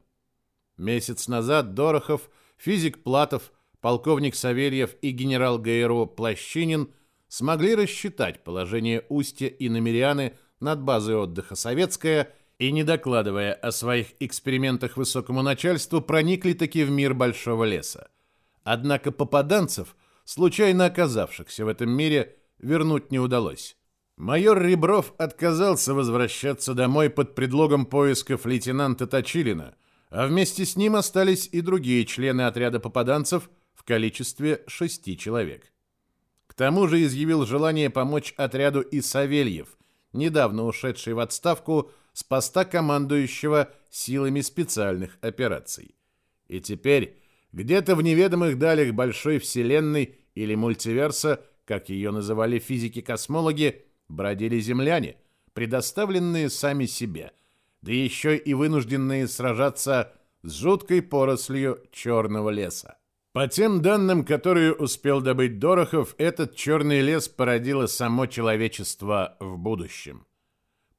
Месяц назад Дорохов, физик Платов, полковник Савельев и генерал ГРУ Плащинин – смогли рассчитать положение устья и намеряны над базой отдыха «Советская» и, не докладывая о своих экспериментах высокому начальству, проникли таки в мир большого леса. Однако попаданцев, случайно оказавшихся в этом мире, вернуть не удалось. Майор Ребров отказался возвращаться домой под предлогом поисков лейтенанта Точилина, а вместе с ним остались и другие члены отряда попаданцев в количестве шести человек тому же изъявил желание помочь отряду и Савельев, недавно ушедший в отставку с поста командующего силами специальных операций. И теперь где-то в неведомых далях большой вселенной или мультиверса, как ее называли физики-космологи, бродили земляне, предоставленные сами себе, да еще и вынужденные сражаться с жуткой порослью черного леса. По тем данным, которые успел добыть Дорохов, этот черный лес породило само человечество в будущем.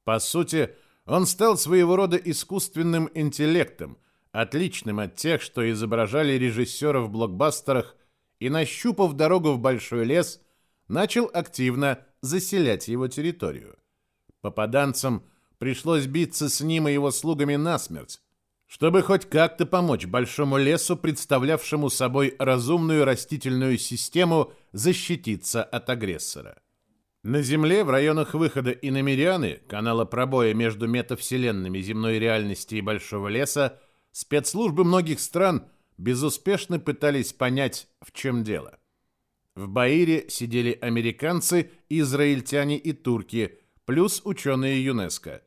По сути, он стал своего рода искусственным интеллектом, отличным от тех, что изображали режиссеры в блокбастерах, и, нащупав дорогу в большой лес, начал активно заселять его территорию. Попаданцам пришлось биться с ним и его слугами насмерть,
чтобы хоть как-то помочь большому лесу, представлявшему собой разумную растительную систему, защититься от агрессора. На Земле, в районах выхода Иномерианы, канала пробоя между метавселенными земной реальности и Большого леса, спецслужбы многих стран безуспешно пытались понять, в чем дело. В Баире сидели американцы, израильтяне и турки, плюс ученые ЮНЕСКО.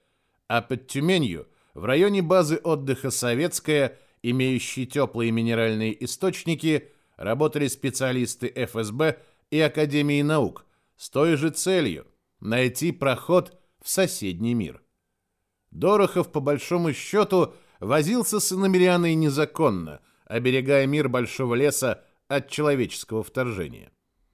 А под Тюменью в районе базы отдыха «Советская», имеющей теплые минеральные источники, работали специалисты ФСБ и Академии наук с той же целью – найти проход в соседний мир. Дорохов, по большому счету, возился с иномерианой незаконно, оберегая мир Большого леса от человеческого вторжения.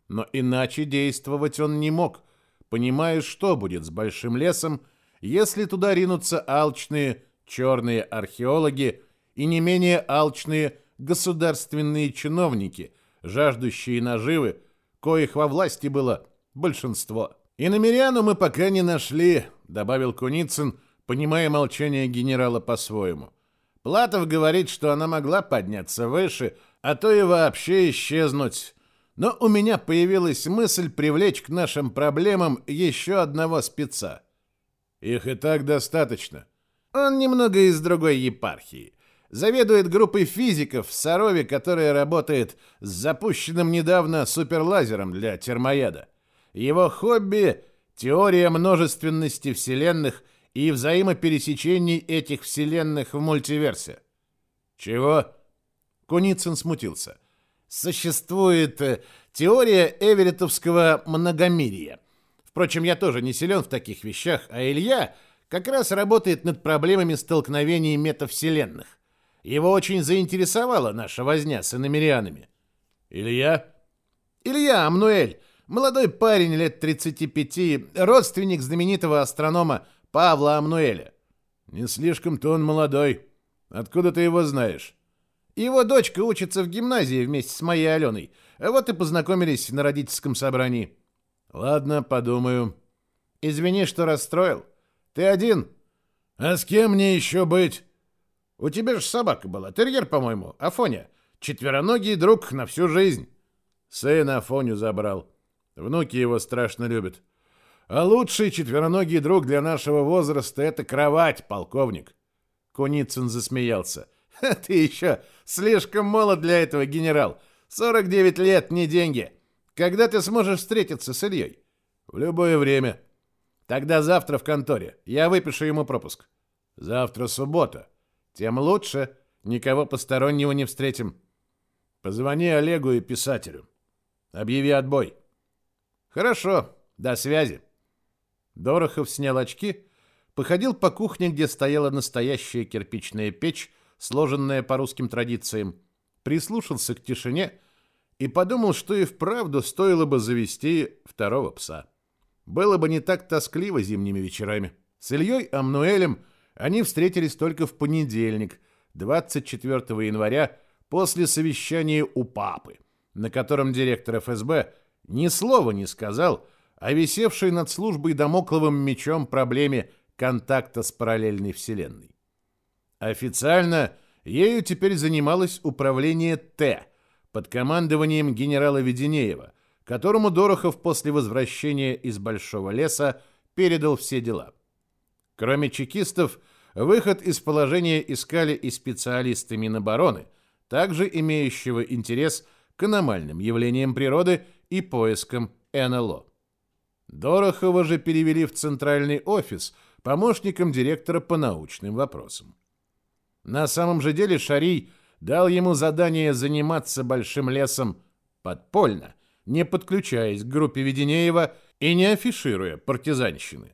Но иначе действовать он не мог, понимая, что будет с Большим лесом, если туда ринутся алчные черные археологи и не менее алчные государственные чиновники, жаждущие наживы, коих во власти было большинство. «И намеряну мы пока не нашли», — добавил Куницын, понимая молчание генерала по-своему. Платов говорит, что она могла подняться выше, а то и вообще исчезнуть. Но у меня появилась мысль привлечь к нашим проблемам еще одного спеца. Их и так достаточно. Он немного из другой епархии. Заведует группой физиков в Сарове, которая работает с запущенным недавно суперлазером для термояда. Его хобби — теория множественности вселенных и взаимопересечений этих вселенных в мультиверсе. Чего? Куницын смутился. Существует э, теория эверетовского многомирия. Впрочем, я тоже не силен в таких вещах, а Илья как раз работает над проблемами столкновений метавселенных. Его очень заинтересовала наша возня с иномерианами. Илья? Илья Амнуэль, молодой парень лет 35, родственник знаменитого астронома Павла Амнуэля. Не слишком-то он молодой. Откуда ты его знаешь? Его дочка учится в гимназии вместе с моей Аленой. Вот и познакомились на родительском собрании. Ладно, подумаю. Извини, что расстроил. Ты один? А с кем мне еще быть? У тебя же собака была, терьер, по-моему, Афоня. Четвероногий друг на всю жизнь. Сын Афоню забрал. Внуки его страшно любят. А лучший четвероногий друг для нашего возраста — это кровать, полковник. Куницын засмеялся. Ты еще слишком молод для этого, генерал. 49 лет, не деньги. Когда ты сможешь встретиться с Ильей? В любое время. Тогда завтра в конторе. Я выпишу ему пропуск. Завтра суббота. Тем лучше. Никого постороннего не встретим. Позвони Олегу и писателю. Объяви отбой. Хорошо. До связи. Дорохов снял очки, походил по кухне, где стояла настоящая кирпичная печь, сложенная по русским традициям, прислушался к тишине и подумал, что и вправду стоило бы завести второго пса. Было бы не так тоскливо зимними вечерами. С Ильей Амнуэлем они встретились только в понедельник, 24 января, после совещания у папы, на котором директор ФСБ ни слова не сказал о висевшей над службой домокловым мечом проблеме контакта с параллельной вселенной. Официально ею теперь занималось управление Т под командованием генерала Веденеева, которому Дорохов после возвращения из Большого леса передал все дела. Кроме чекистов, выход из положения искали и специалисты Минобороны, также имеющего интерес к аномальным явлениям природы и поискам НЛО. Дорохова же перевели в центральный офис помощником директора по научным вопросам. На самом же деле Шарий дал ему задание заниматься большим лесом подпольно, не подключаясь к группе Веденеева и не афишируя партизанщины.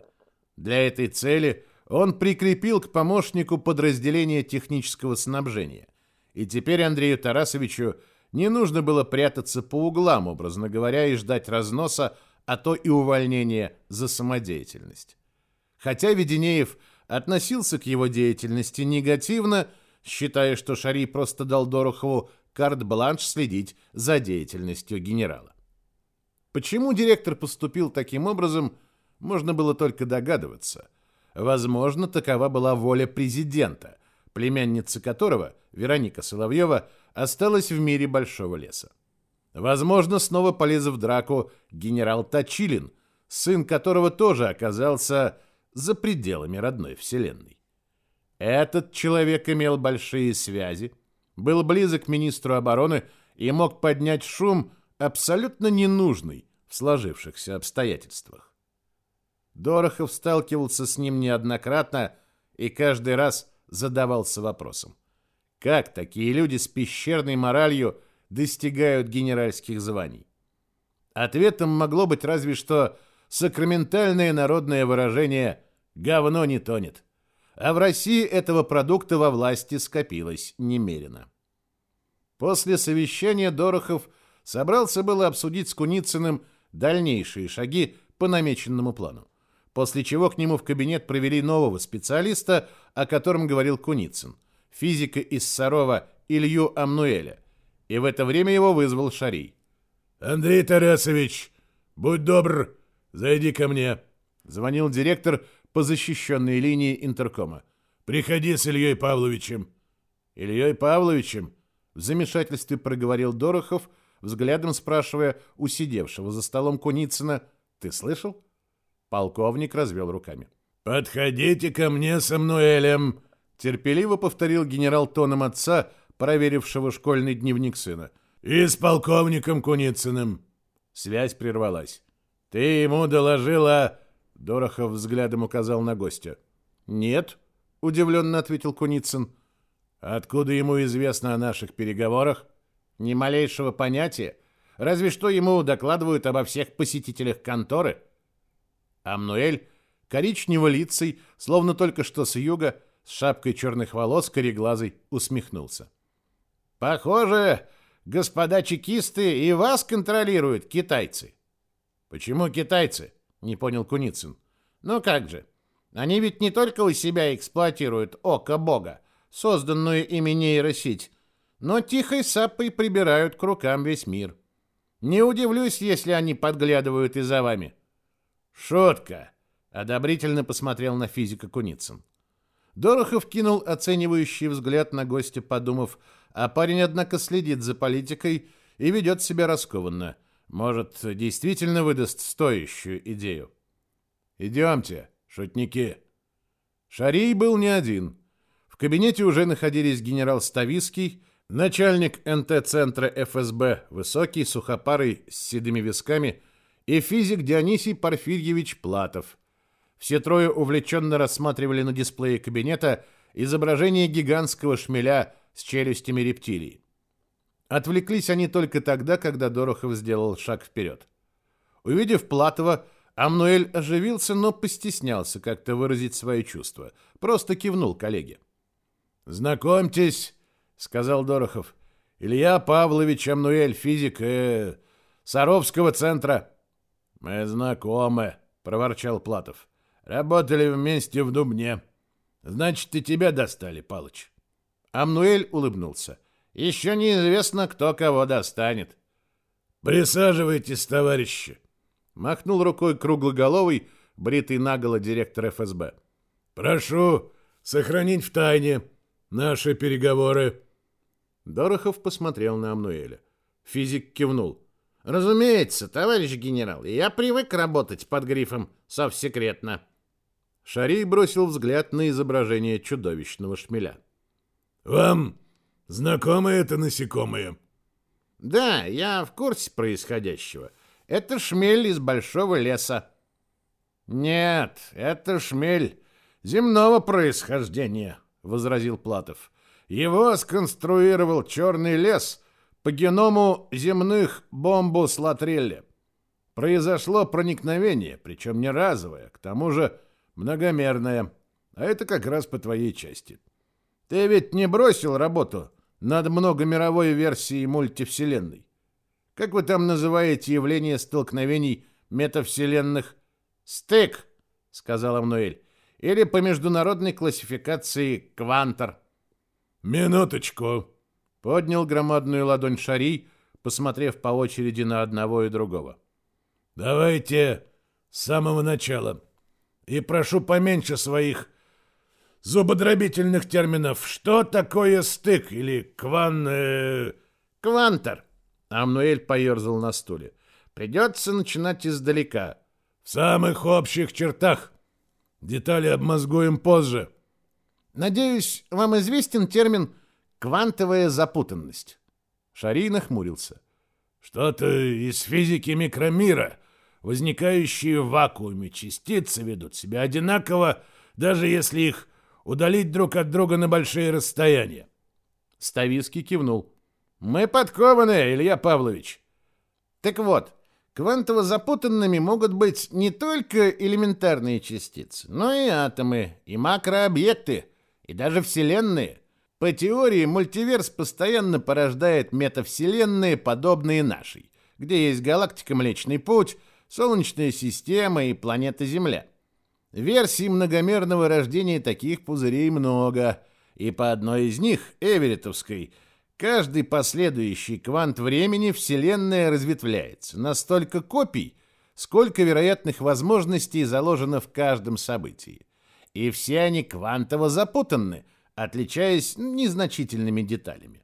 Для этой цели он прикрепил к помощнику подразделение технического снабжения. И теперь Андрею Тарасовичу не нужно было прятаться по углам, образно говоря, и ждать разноса, а то и увольнения за самодеятельность. Хотя Веденеев относился к его деятельности негативно, считая, что Шари просто дал Дорохову карт-бланш следить за деятельностью генерала. Почему директор поступил таким образом, можно было только догадываться. Возможно, такова была воля президента
племянница которого, Вероника Соловьева, осталась в мире большого леса. Возможно, снова полез в драку генерал Точилин, сын которого тоже оказался за пределами родной вселенной. Этот человек имел большие связи, был близок к министру обороны и мог поднять шум, абсолютно ненужный в сложившихся обстоятельствах. Дорохов сталкивался с ним неоднократно и каждый раз задавался вопросом. Как такие люди с пещерной моралью достигают генеральских званий? Ответом могло быть разве что сакраментальное народное выражение «говно не тонет». А в России этого продукта во власти скопилось немерено. После совещания Дорохов собрался было обсудить с Куницыным дальнейшие шаги по намеченному плану после чего к нему в кабинет провели нового специалиста, о котором говорил Куницын, физика из Сарова Илью Амнуэля, и в это время его вызвал Шарий.
«Андрей Тарасович, будь добр, зайди ко мне», — звонил директор по защищенной линии интеркома. «Приходи с Ильей Павловичем».
«Ильей Павловичем?» — в замешательстве проговорил Дорохов, взглядом спрашивая у сидевшего за столом Куницына, «Ты слышал?» Полковник развел руками.
«Подходите ко мне с Амнуэлем!»
Терпеливо повторил генерал тоном отца, проверившего школьный дневник сына.
«И с полковником Куницыным!»
Связь прервалась. «Ты ему доложила...» Дорохов взглядом указал на гостя. «Нет», — удивленно ответил Куницын. «Откуда ему известно о наших переговорах?» «Ни малейшего понятия. Разве что ему докладывают обо всех посетителях конторы». Амнуэль, коричнево-лицей, словно только что с юга, с шапкой черных волос, кореглазый, усмехнулся. «Похоже, господа чекисты и вас контролируют китайцы». «Почему китайцы?» — не понял Куницын. «Ну как же, они ведь не только у себя эксплуатируют око бога, созданную ими нейросеть, но тихой сапой прибирают к рукам весь мир. Не удивлюсь, если они подглядывают и за вами». «Шутка!» — одобрительно посмотрел на физика Куницын. Дорохов кинул оценивающий взгляд на гостя, подумав, а парень, однако, следит за политикой и ведет себя раскованно. Может, действительно выдаст стоящую идею. «Идемте, шутники!» Шарий был не один. В кабинете уже находились генерал Ставиский, начальник НТ-центра ФСБ, высокий, сухопарый, с седыми висками — и физик Дионисий Порфирьевич Платов. Все трое увлеченно рассматривали на дисплее кабинета изображение гигантского шмеля с челюстями рептилий. Отвлеклись они только тогда, когда Дорохов сделал шаг вперед. Увидев Платова, Амнуэль оживился, но постеснялся как-то выразить свои чувства. Просто кивнул коллеге. «Знакомьтесь», — сказал Дорохов, — «Илья Павлович Амнуэль, физик э, Саровского центра». «Мы знакомы», — проворчал Платов. «Работали вместе в Дубне. Значит, и тебя достали, Палыч». Амнуэль улыбнулся. «Еще неизвестно, кто кого достанет».
«Присаживайтесь, товарищи», —
махнул рукой круглоголовый, бритый наголо директор ФСБ.
«Прошу сохранить в тайне наши переговоры».
Дорохов посмотрел на Амнуэля. Физик кивнул. Разумеется, товарищ генерал, я привык работать под грифом «Совсекретно». Шарий бросил взгляд на изображение чудовищного шмеля.
«Вам знакомо это насекомое?»
«Да, я в курсе происходящего. Это шмель из большого леса». «Нет, это шмель земного происхождения», — возразил Платов. «Его сконструировал черный лес по геному земных бомбус латрелли. Произошло проникновение, причем не разовое, к тому же многомерное. А это как раз по твоей части. Ты ведь не бросил работу над многомировой версией мультивселенной? Как вы там называете явление столкновений метавселенных? Стык, сказала Амнуэль. Или по международной классификации квантор.
Минуточку,
Поднял громадную ладонь Шари, посмотрев по очереди на одного и другого.
«Давайте с самого начала. И прошу поменьше своих зубодробительных терминов. Что такое стык или кван... Э...
Квантор. Амнуэль поерзал на стуле. Придется начинать издалека.
В самых общих чертах. Детали обмозгуем позже.
Надеюсь, вам известен термин «квантовая запутанность». Шарий нахмурился.
Что-то из физики микромира. Возникающие в вакууме частицы ведут себя одинаково, даже если их удалить друг от друга на большие расстояния.
Ставиский кивнул. «Мы подкованы, Илья Павлович». Так вот, квантово запутанными могут быть не только элементарные частицы, но и атомы, и макрообъекты, и даже вселенные. По теории, мультиверс постоянно порождает метавселенные, подобные нашей, где есть галактика Млечный Путь, Солнечная система и планета Земля. Версий многомерного рождения таких пузырей много, и по одной из них, Эверетовской, каждый последующий квант времени Вселенная разветвляется на столько копий, сколько вероятных возможностей заложено в каждом событии. И все они квантово запутанны, отличаясь незначительными деталями.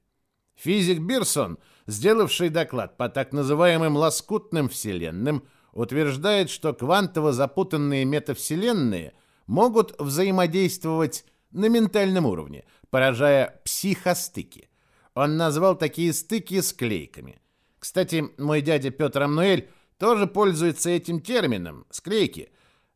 Физик Бирсон, сделавший доклад по так называемым лоскутным вселенным, утверждает, что квантово запутанные метавселенные могут взаимодействовать на ментальном уровне, поражая психостыки. Он назвал такие стыки склейками. Кстати, мой дядя Петр Амнуэль тоже пользуется этим термином – склейки.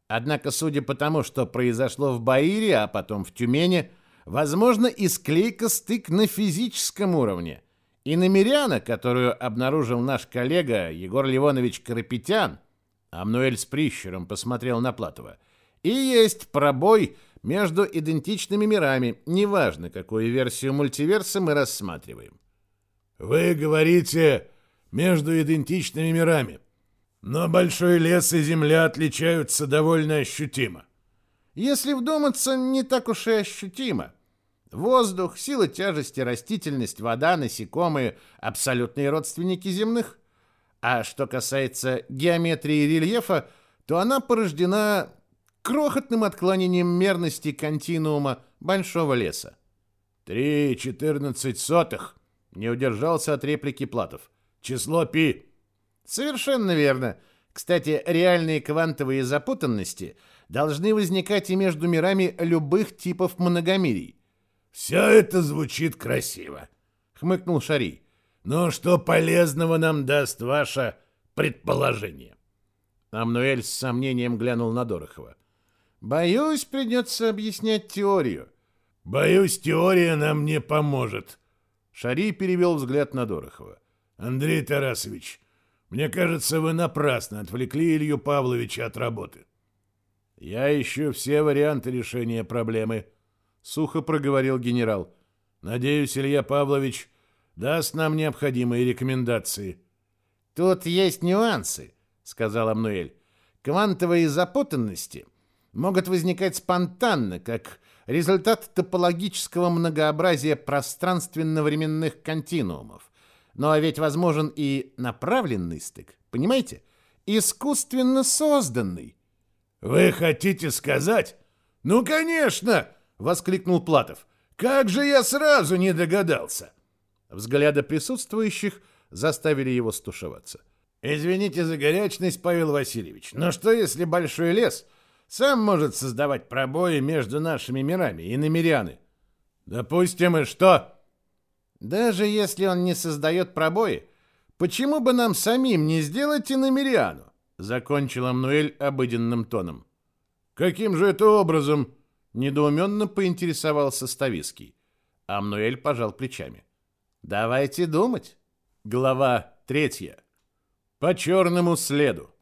Однако, судя по тому, что произошло в Баире, а потом в Тюмени, возможно и склейка-стык на физическом уровне. И намеряна, которую обнаружил наш коллега Егор Ливонович Карапетян, Амнуэль с прищуром посмотрел на Платова. И есть пробой между идентичными мирами, неважно, какую версию мультиверса мы рассматриваем.
Вы говорите между идентичными мирами, но большой лес и земля отличаются довольно ощутимо.
Если вдуматься, не так уж и ощутимо. Воздух, сила тяжести, растительность, вода, насекомые – абсолютные родственники земных. А что касается геометрии рельефа, то она порождена крохотным отклонением мерности континуума большого леса.
«Три четырнадцать сотых!» — не удержался от реплики Платов. «Число пи!»
«Совершенно верно. Кстати, реальные квантовые запутанности должны возникать и между мирами любых типов многомирий».
«Все это звучит красиво», — хмыкнул Шарий. Но что полезного нам даст ваше предположение?
Амнуэль с сомнением глянул на Дорохова. Боюсь, придется объяснять теорию.
Боюсь, теория нам не поможет.
Шари перевел взгляд на Дорохова.
Андрей Тарасович, мне кажется, вы напрасно отвлекли Илью Павловича от работы.
Я ищу все варианты решения проблемы, сухо проговорил генерал. Надеюсь, Илья Павлович даст нам необходимые рекомендации. Тут есть нюансы, сказал Амнуэль. Квантовые запутанности могут возникать спонтанно, как результат топологического многообразия пространственно-временных континуумов. Но ведь возможен и направленный стык, понимаете? Искусственно созданный.
Вы хотите сказать? Ну, конечно, воскликнул Платов. Как же я сразу не догадался.
Взгляды присутствующих заставили его стушеваться. «Извините за горячность, Павел Васильевич, но что если большой лес сам может создавать пробои между нашими мирами и намеряны?»
«Допустим, и что?»
«Даже если он не создает пробои, почему бы нам самим не сделать и намеряну?» Закончил Амнуэль обыденным тоном.
«Каким же это образом?»
Недоуменно поинтересовался Ставиский. Амнуэль пожал плечами. Давайте думать. Глава третья. По черному следу.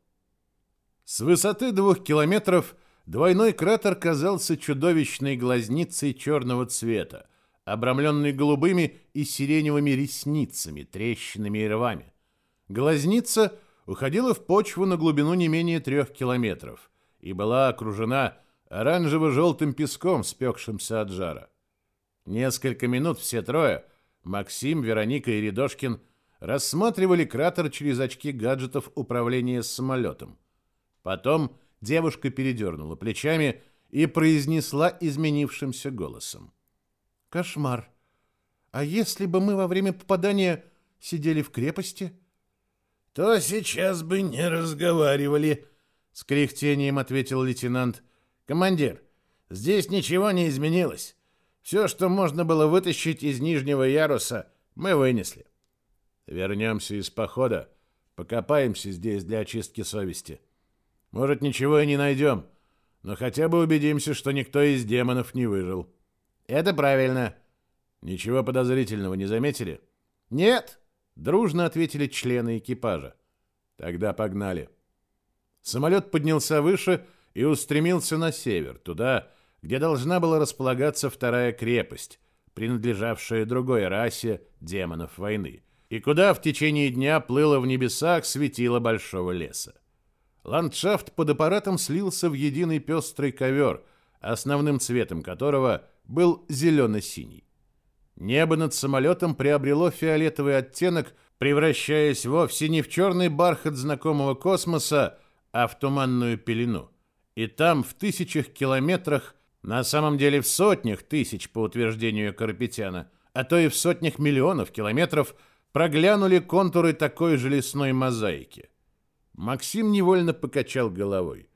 С высоты двух километров двойной кратер казался чудовищной глазницей черного цвета, обрамленной голубыми и сиреневыми ресницами, трещинами и рвами. Глазница уходила в почву на глубину не менее трех километров и была окружена оранжево-желтым песком, спекшимся от жара. Несколько минут все трое – Максим, Вероника и Рядошкин рассматривали кратер через очки гаджетов управления самолетом. Потом девушка передернула плечами
и произнесла изменившимся голосом. «Кошмар! А если бы мы во время попадания сидели в крепости?»
«То сейчас бы не разговаривали», — с кряхтением ответил лейтенант. «Командир, здесь ничего не изменилось. Все, что можно было вытащить из нижнего яруса, мы вынесли. Вернемся из похода, покопаемся здесь для очистки совести. Может, ничего и не найдем, но хотя бы убедимся, что никто из демонов не выжил. Это правильно. Ничего подозрительного не заметили? Нет, дружно ответили члены экипажа. Тогда погнали. Самолет поднялся выше и устремился на север, туда, где должна была располагаться вторая крепость, принадлежавшая другой расе демонов войны, и куда в течение дня плыло в небесах светило большого леса. Ландшафт под аппаратом слился в единый пестрый ковер, основным цветом которого был зелено-синий. Небо над самолетом приобрело фиолетовый оттенок, превращаясь вовсе не в черный бархат знакомого космоса, а в туманную пелену. И там, в тысячах километрах, на самом деле в сотнях тысяч, по утверждению Карапетяна, а то и в сотнях миллионов километров, проглянули контуры такой же лесной мозаики. Максим невольно покачал головой.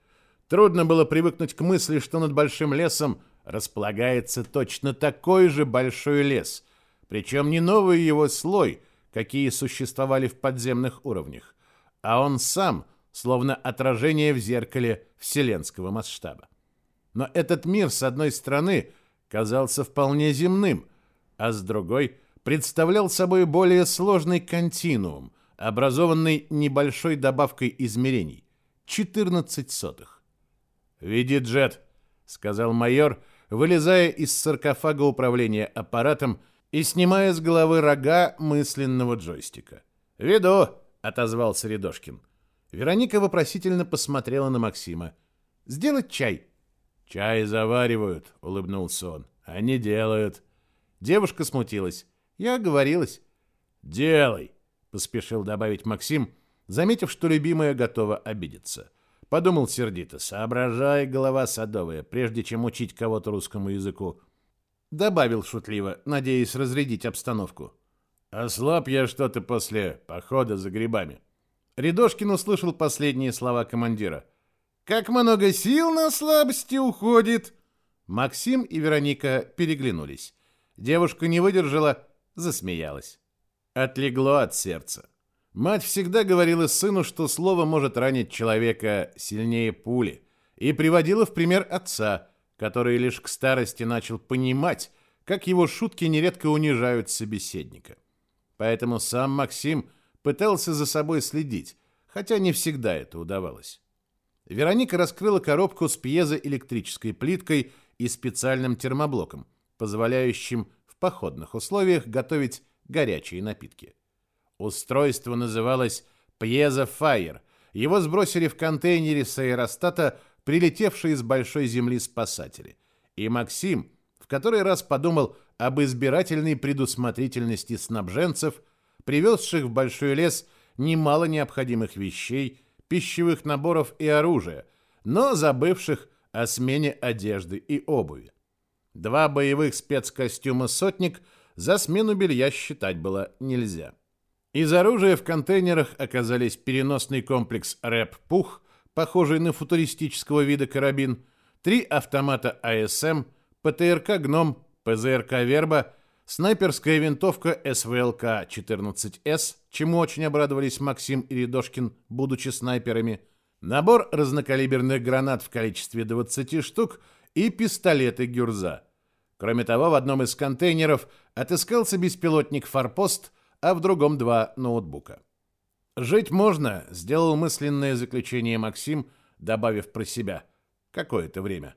Трудно было привыкнуть к мысли, что над большим лесом располагается точно такой же большой лес, причем не новый его слой, какие существовали в подземных уровнях, а он сам, словно отражение в зеркале вселенского масштаба. Но этот мир, с одной стороны, казался вполне земным, а с другой представлял собой более сложный континуум, образованный небольшой добавкой измерений — 14 сотых. «Веди джет», — сказал майор, вылезая из саркофага управления аппаратом и снимая с головы рога мысленного джойстика. «Веду», — отозвался Рядошкин. Вероника вопросительно посмотрела на Максима. «Сделать чай?» «Чай заваривают», — улыбнулся он. «Они делают». Девушка смутилась. «Я оговорилась». «Делай», — поспешил добавить Максим, заметив, что любимая готова обидеться. Подумал сердито. «Соображай, голова садовая, прежде чем учить кого-то русскому языку». Добавил шутливо, надеясь разрядить обстановку. «Ослаб я что-то после похода за грибами». Рядошкин услышал последние слова командира — как много сил на слабости уходит!» Максим и Вероника переглянулись. Девушка не выдержала, засмеялась. Отлегло от сердца. Мать всегда говорила сыну, что слово может ранить человека сильнее пули, и приводила в пример отца, который лишь к старости начал понимать, как его шутки нередко унижают собеседника. Поэтому сам Максим пытался за собой следить, хотя не всегда это удавалось. Вероника раскрыла коробку с пьезоэлектрической плиткой и специальным термоблоком, позволяющим в походных условиях готовить горячие напитки. Устройство называлось «Пьезофайер». Его сбросили в контейнере с аэростата, прилетевшие из большой земли спасатели. И Максим в который раз подумал об избирательной предусмотрительности снабженцев, привезших в большой лес немало необходимых вещей пищевых наборов и оружия, но забывших о смене одежды и обуви. Два боевых спецкостюма «Сотник» за смену белья считать было нельзя. Из оружия в контейнерах оказались переносный комплекс «Рэп-Пух», похожий на футуристического вида карабин, три автомата АСМ, ПТРК «Гном», ПЗРК «Верба», снайперская винтовка СВЛК-14С, чему очень обрадовались Максим и Рядошкин, будучи снайперами, набор разнокалиберных гранат в количестве 20 штук и пистолеты «Гюрза». Кроме того, в одном из контейнеров отыскался беспилотник «Форпост», а в другом два ноутбука. «Жить можно», — сделал мысленное заключение Максим, добавив про себя. Какое-то время.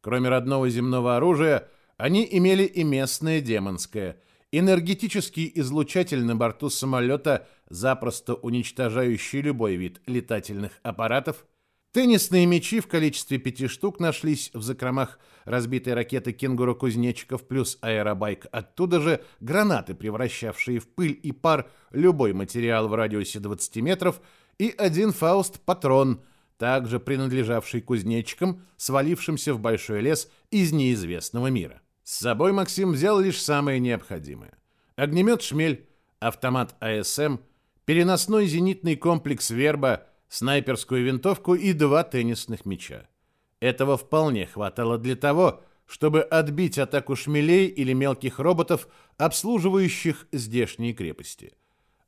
Кроме родного земного оружия, они имели и местное демонское. Энергетический излучатель на борту самолета, запросто уничтожающий любой вид летательных аппаратов. Теннисные мячи в количестве пяти штук нашлись в закромах разбитой ракеты «Кенгуру-кузнечиков» плюс аэробайк. Оттуда же гранаты, превращавшие в пыль и пар любой материал в радиусе 20 метров, и один «Фауст-патрон»,
также принадлежавший кузнечикам, свалившимся в большой лес из неизвестного мира. С собой Максим взял лишь самое необходимое. Огнемет «Шмель», автомат АСМ, переносной зенитный комплекс «Верба», снайперскую винтовку и два теннисных мяча. Этого вполне хватало для того, чтобы отбить атаку шмелей или мелких роботов, обслуживающих здешние крепости.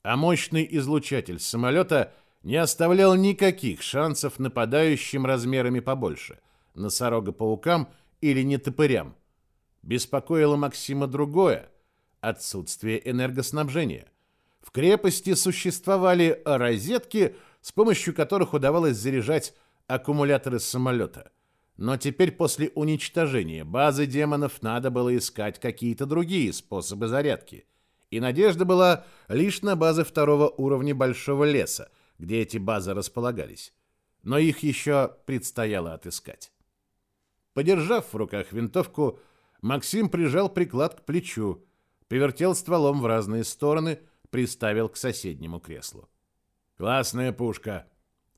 А мощный излучатель самолета не оставлял никаких шансов нападающим размерами побольше, носорога-паукам или нетопырям. Беспокоило Максима другое – отсутствие энергоснабжения. В крепости существовали розетки, с помощью которых удавалось заряжать аккумуляторы самолета. Но теперь после уничтожения базы демонов надо было искать какие-то другие способы зарядки. И надежда была лишь на базы второго уровня Большого леса, где эти базы располагались. Но их еще предстояло отыскать. Подержав в руках винтовку, Максим прижал приклад к плечу, повертел стволом в разные стороны, приставил к соседнему креслу. «Классная пушка!»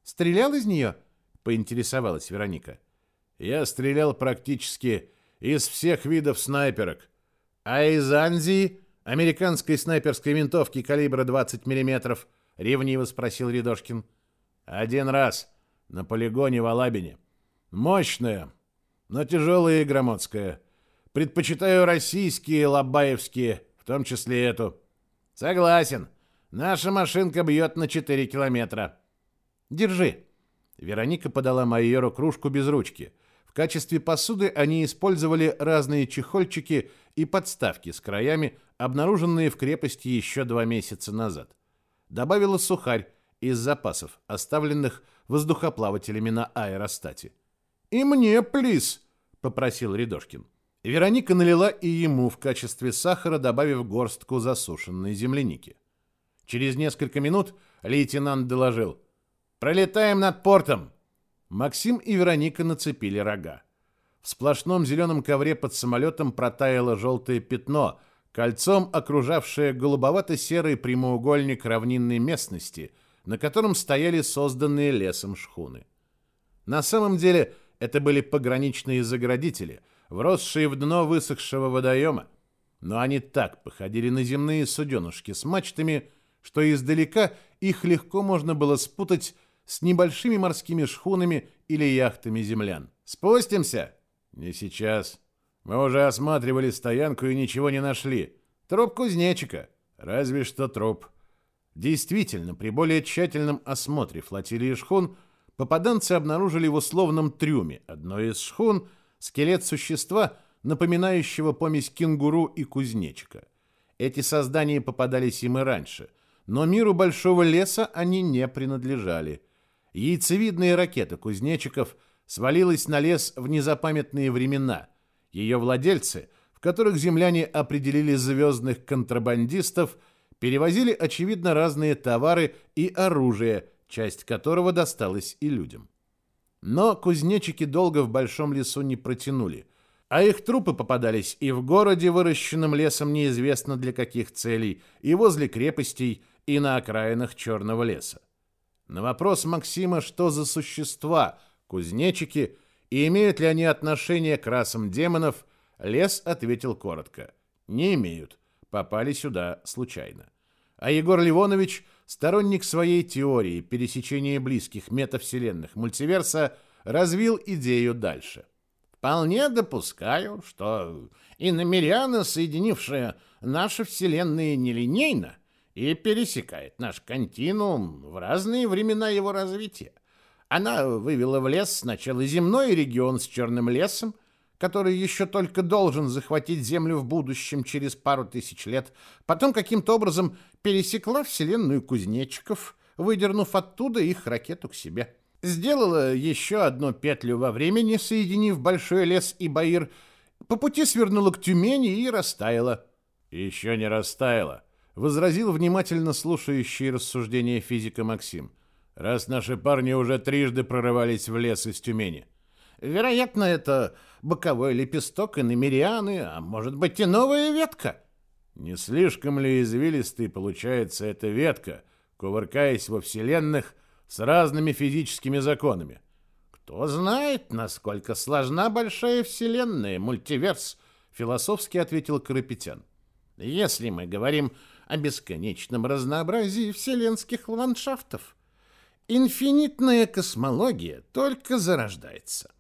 «Стрелял из нее?» — поинтересовалась Вероника. «Я стрелял практически из всех видов снайперок. А из Анзии, американской снайперской винтовки калибра 20 мм, ревниво спросил Рядошкин. «Один раз, на полигоне в Алабине. Мощная, но тяжелая и громоздкая. Предпочитаю российские, лобаевские, в том числе эту. Согласен. Наша машинка бьет на 4 километра. Держи. Вероника подала майору кружку без ручки. В качестве посуды они использовали разные чехольчики и подставки с краями, обнаруженные в крепости еще два месяца назад. Добавила сухарь из запасов, оставленных воздухоплавателями на аэростате. «И мне, плиз!» — попросил Рядошкин. Вероника налила и ему в качестве сахара, добавив горстку засушенной земляники. Через несколько минут лейтенант доложил. «Пролетаем над портом!» Максим и Вероника нацепили рога. В сплошном зеленом ковре под самолетом протаяло желтое пятно, кольцом окружавшее голубовато-серый прямоугольник равнинной местности, на котором стояли созданные лесом шхуны. На самом деле это были пограничные заградители – вросшие в дно высохшего водоема, но они так походили на земные суденушки с мачтами, что издалека их легко можно было спутать с небольшими морскими шхунами или яхтами землян. «Спустимся?» «Не сейчас. Мы уже осматривали стоянку и ничего не нашли. Труп кузнечика. Разве что труп». Действительно, при более тщательном осмотре флотилии шхун попаданцы обнаружили в условном трюме одной из шхун – скелет существа, напоминающего помесь кенгуру и кузнечика. Эти создания попадались им и раньше, но миру большого леса они не принадлежали. Яйцевидная ракета кузнечиков свалилась на лес в незапамятные времена. Ее владельцы, в которых земляне определили звездных контрабандистов, перевозили, очевидно, разные товары и оружие, часть которого досталась и людям. Но кузнечики долго в большом лесу не протянули, а их трупы попадались и в городе, выращенном лесом неизвестно для каких целей, и возле крепостей, и на окраинах Черного леса. На вопрос Максима, что за существа кузнечики и имеют ли они отношение к расам демонов, лес ответил коротко. Не имеют, попали сюда случайно. А Егор Ливонович – сторонник своей теории пересечения близких метавселенных мультиверса, развил идею дальше. Вполне допускаю, что иномеряна, соединившая наши вселенные нелинейно, и пересекает наш континуум в разные времена его развития. Она вывела в лес сначала земной регион с черным лесом, который еще только должен захватить Землю в будущем через пару тысяч лет, потом каким-то образом пересекла Вселенную кузнечиков, выдернув оттуда их ракету к себе. Сделала еще одну петлю во времени, соединив Большой лес и Баир, по пути свернула к Тюмени и растаяла. «Еще не растаяла», — возразил внимательно слушающий рассуждения физика Максим, «раз наши парни уже трижды прорывались в лес из Тюмени». Вероятно, это боковой лепесток иномерианы, а может быть и новая ветка. Не слишком ли извилистой получается эта ветка, кувыркаясь во вселенных,
с разными физическими законами.
Кто знает, насколько сложна большая вселенная, мультиверс, философски ответил Карапетян. Если мы говорим о бесконечном разнообразии вселенских ландшафтов, инфинитная космология только зарождается.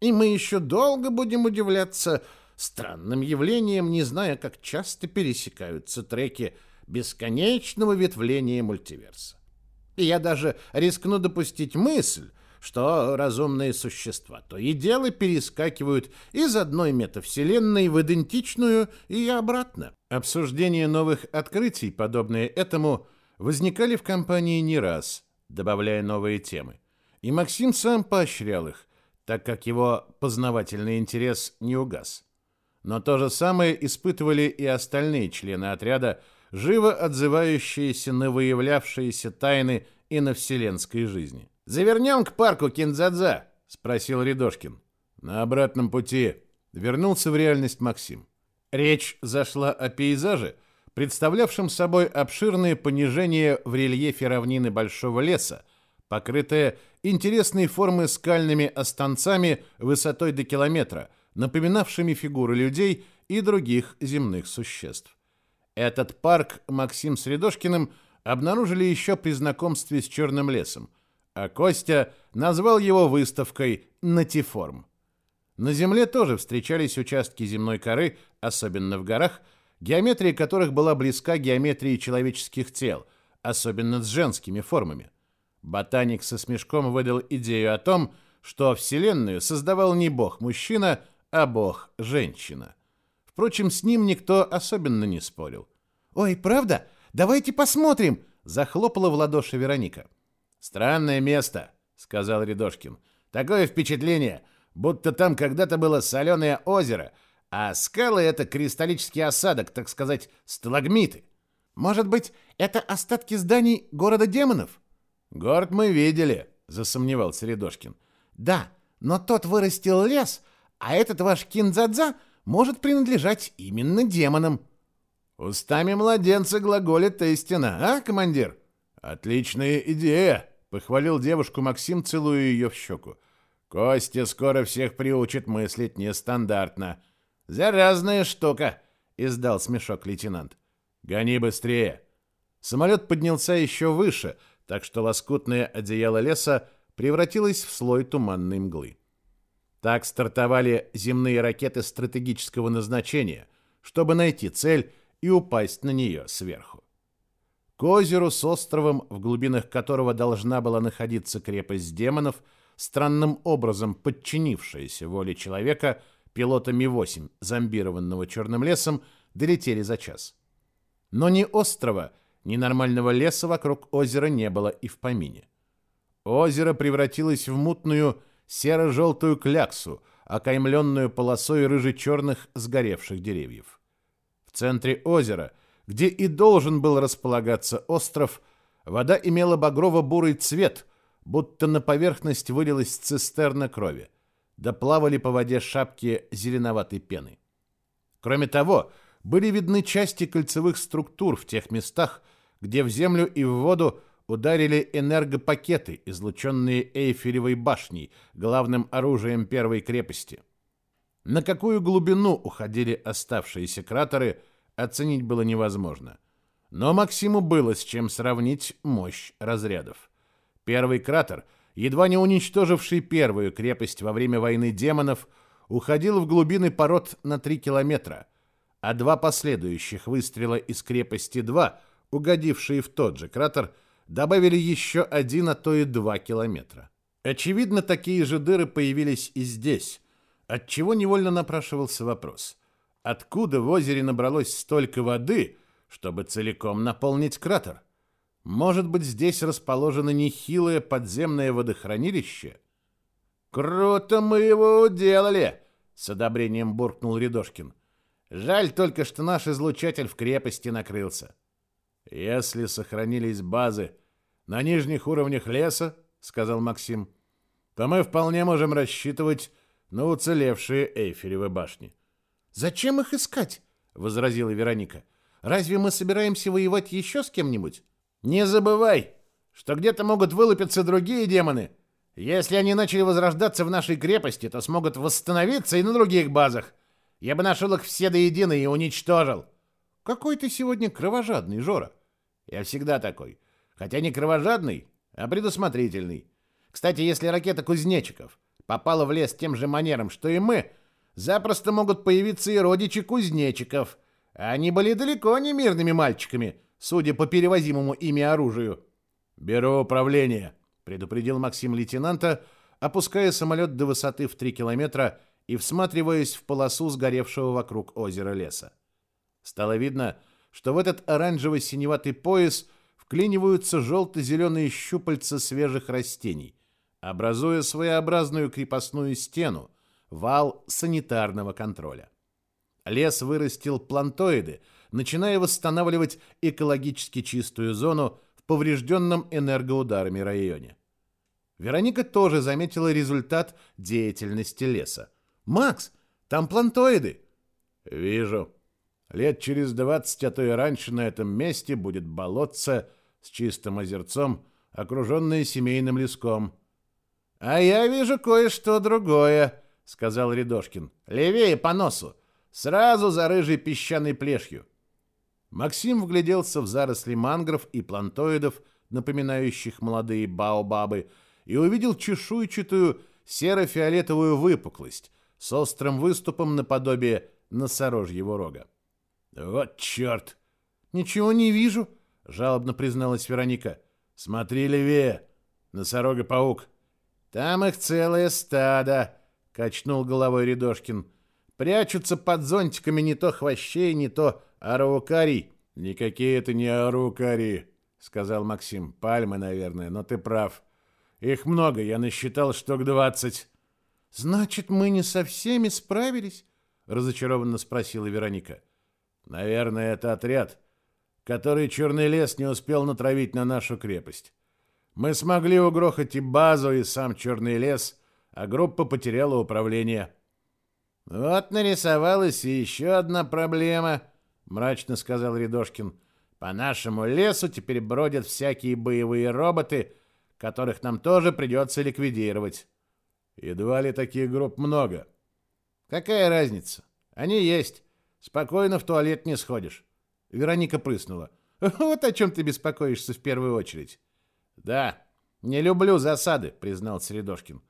И мы еще долго будем удивляться странным явлением, не зная, как часто пересекаются треки бесконечного ветвления мультиверса. И я даже рискну допустить мысль, что разумные существа то и дело перескакивают из одной метавселенной в идентичную и обратно. Обсуждения новых открытий, подобные этому, возникали в компании не раз, добавляя новые темы. И Максим сам поощрял их, так как его познавательный интерес не угас. Но то же самое испытывали и остальные члены отряда, живо отзывающиеся на выявлявшиеся тайны и на вселенской жизни. «Завернем к парку Кинзадза?» — спросил Рядошкин.
«На обратном пути». Вернулся в реальность Максим.
Речь зашла о пейзаже, представлявшем собой обширные понижения в рельефе равнины Большого леса, покрытые интересной формы скальными останцами высотой до километра, напоминавшими фигуры людей и других земных существ. Этот парк Максим с Рядошкиным обнаружили еще при знакомстве с Черным лесом, а Костя назвал его выставкой «Натиформ». На Земле тоже встречались участки земной коры, особенно в горах, геометрия которых была близка геометрии человеческих тел, особенно с женскими формами. Ботаник со смешком выдал идею о том, что Вселенную создавал не бог-мужчина, а бог-женщина. Впрочем, с ним никто особенно не спорил. «Ой, правда? Давайте посмотрим!» — захлопала в ладоши Вероника.
«Странное место», — сказал Рядошкин. «Такое впечатление, будто там когда-то было соленое озеро, а скалы — это кристаллический осадок, так сказать, сталагмиты».
«Может быть, это остатки зданий города демонов?»
«Город мы видели», — засомневался Рядошкин.
«Да, но тот вырастил лес, а этот ваш кинзадза может принадлежать именно демонам».
«Устами младенца глаголит истина, а, командир?» «Отличная идея!» — похвалил девушку Максим, целуя ее в щеку. «Костя скоро всех приучит мыслить нестандартно». «Заразная штука!» — издал смешок лейтенант. «Гони быстрее!» Самолет поднялся еще выше, так что лоскутное одеяло леса превратилось в слой туманной мглы. Так стартовали земные ракеты стратегического назначения, чтобы найти цель и упасть на нее сверху. К озеру с островом, в глубинах которого должна была находиться крепость демонов, странным образом подчинившаяся воле человека, пилота Ми-8, зомбированного черным лесом, долетели за час. Но ни острова, ни нормального леса вокруг озера не было и в помине. Озеро превратилось в мутную серо-желтую кляксу, окаймленную полосой рыже-черных сгоревших деревьев. В центре озера – где и должен был располагаться остров, вода имела багрово-бурый цвет, будто на поверхность вылилась цистерна крови. Доплавали по воде шапки зеленоватой пены. Кроме того, были видны части кольцевых структур в тех местах, где в землю и в воду ударили энергопакеты, излученные Эйфелевой башней, главным оружием первой крепости. На какую глубину уходили оставшиеся кратеры – оценить было невозможно. Но Максиму было с чем сравнить мощь разрядов. Первый кратер, едва не уничтоживший первую крепость во время войны демонов, уходил в глубины пород на 3 километра, а два последующих выстрела из крепости 2, угодившие в тот же кратер, добавили еще один, а то и два километра. Очевидно, такие же дыры появились и здесь, отчего невольно напрашивался вопрос – Откуда в озере набралось столько воды, чтобы целиком наполнить кратер? Может быть, здесь расположено нехилое подземное водохранилище?
Круто мы его уделали, с одобрением буркнул Рядошкин. Жаль только, что наш излучатель в крепости накрылся.
Если сохранились базы на нижних уровнях леса, сказал Максим, то мы вполне можем рассчитывать на уцелевшие Эйфелевы башни.
«Зачем их искать?» — возразила Вероника. «Разве мы собираемся воевать еще с кем-нибудь?»
«Не забывай,
что где-то могут вылупиться другие демоны. Если они начали возрождаться в нашей крепости, то смогут восстановиться и на других базах. Я бы нашел их все до единой и уничтожил. Какой ты сегодня кровожадный, Жора. Я всегда такой. Хотя не кровожадный, а предусмотрительный. Кстати, если ракета кузнечиков попала в лес тем же манером, что и мы, запросто могут появиться и родичи кузнечиков. Они были далеко не мирными мальчиками, судя по перевозимому ими оружию. «Беру управление», — предупредил Максим лейтенанта, опуская самолет до высоты в 3 километра и всматриваясь в полосу сгоревшего вокруг озера леса. Стало видно, что в этот оранжево-синеватый пояс вклиниваются желто-зеленые щупальца свежих растений, образуя своеобразную крепостную стену, вал санитарного контроля. Лес вырастил плантоиды, начиная восстанавливать экологически чистую зону в поврежденном энергоударами районе. Вероника тоже заметила результат деятельности леса. «Макс, там плантоиды!» «Вижу. Лет через двадцать, а то и раньше на этом месте будет болотце с чистым озерцом, окруженное семейным леском». «А я вижу кое-что другое», — сказал Рядошкин. «Левее по носу, сразу за рыжей песчаной плешью». Максим вгляделся в заросли мангров и плантоидов, напоминающих молодые баобабы, и увидел чешуйчатую серо-фиолетовую выпуклость, с острым выступом наподобие носорожьего рога. «Вот черт!» «Ничего не вижу», — жалобно призналась Вероника. «Смотри левее, носорога-паук». «Там их целое стадо», — качнул головой Рядошкин. «Прячутся под зонтиками не то хвощей, не то араукарий».
«Никакие это не араукарии», — сказал Максим. «Пальмы, наверное, но ты прав. Их много, я насчитал штук двадцать».
Значит, мы не со всеми справились? разочарованно спросила Вероника.
Наверное, это отряд, который Черный лес не успел натравить на нашу крепость. Мы смогли угрохать и базу, и сам Черный лес, а группа потеряла управление.
Вот нарисовалась и еще одна проблема, мрачно сказал Рядошкин. По нашему лесу теперь бродят всякие боевые роботы, которых нам тоже придется ликвидировать.
Едва ли таких групп много.
Какая разница? Они есть. Спокойно в туалет не сходишь. Вероника прыснула. Вот о чем ты беспокоишься в первую очередь. Да, не люблю засады, признал Середошкин.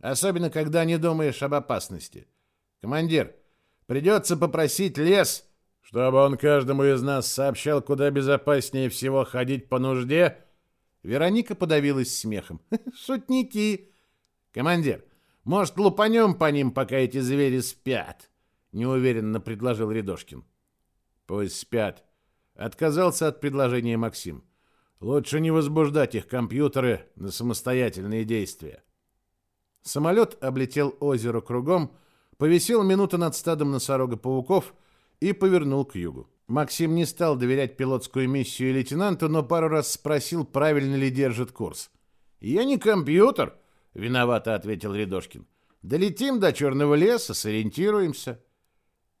Особенно, когда не думаешь об опасности. Командир, придется попросить лес,
чтобы он каждому из нас сообщал, куда безопаснее всего ходить по нужде.
Вероника подавилась смехом. Шутники. Командир, может, лупанем по ним, пока эти звери спят?» Неуверенно предложил Рядошкин.
«Пусть спят». Отказался от предложения Максим. «Лучше не возбуждать их компьютеры на самостоятельные действия».
Самолет облетел озеро кругом, повисел минуту над стадом носорога-пауков и повернул к югу. Максим не стал доверять пилотскую миссию лейтенанту, но пару раз спросил, правильно ли держит курс. «Я не компьютер», Виновато ответил Рядошкин. Долетим до Черного леса, сориентируемся.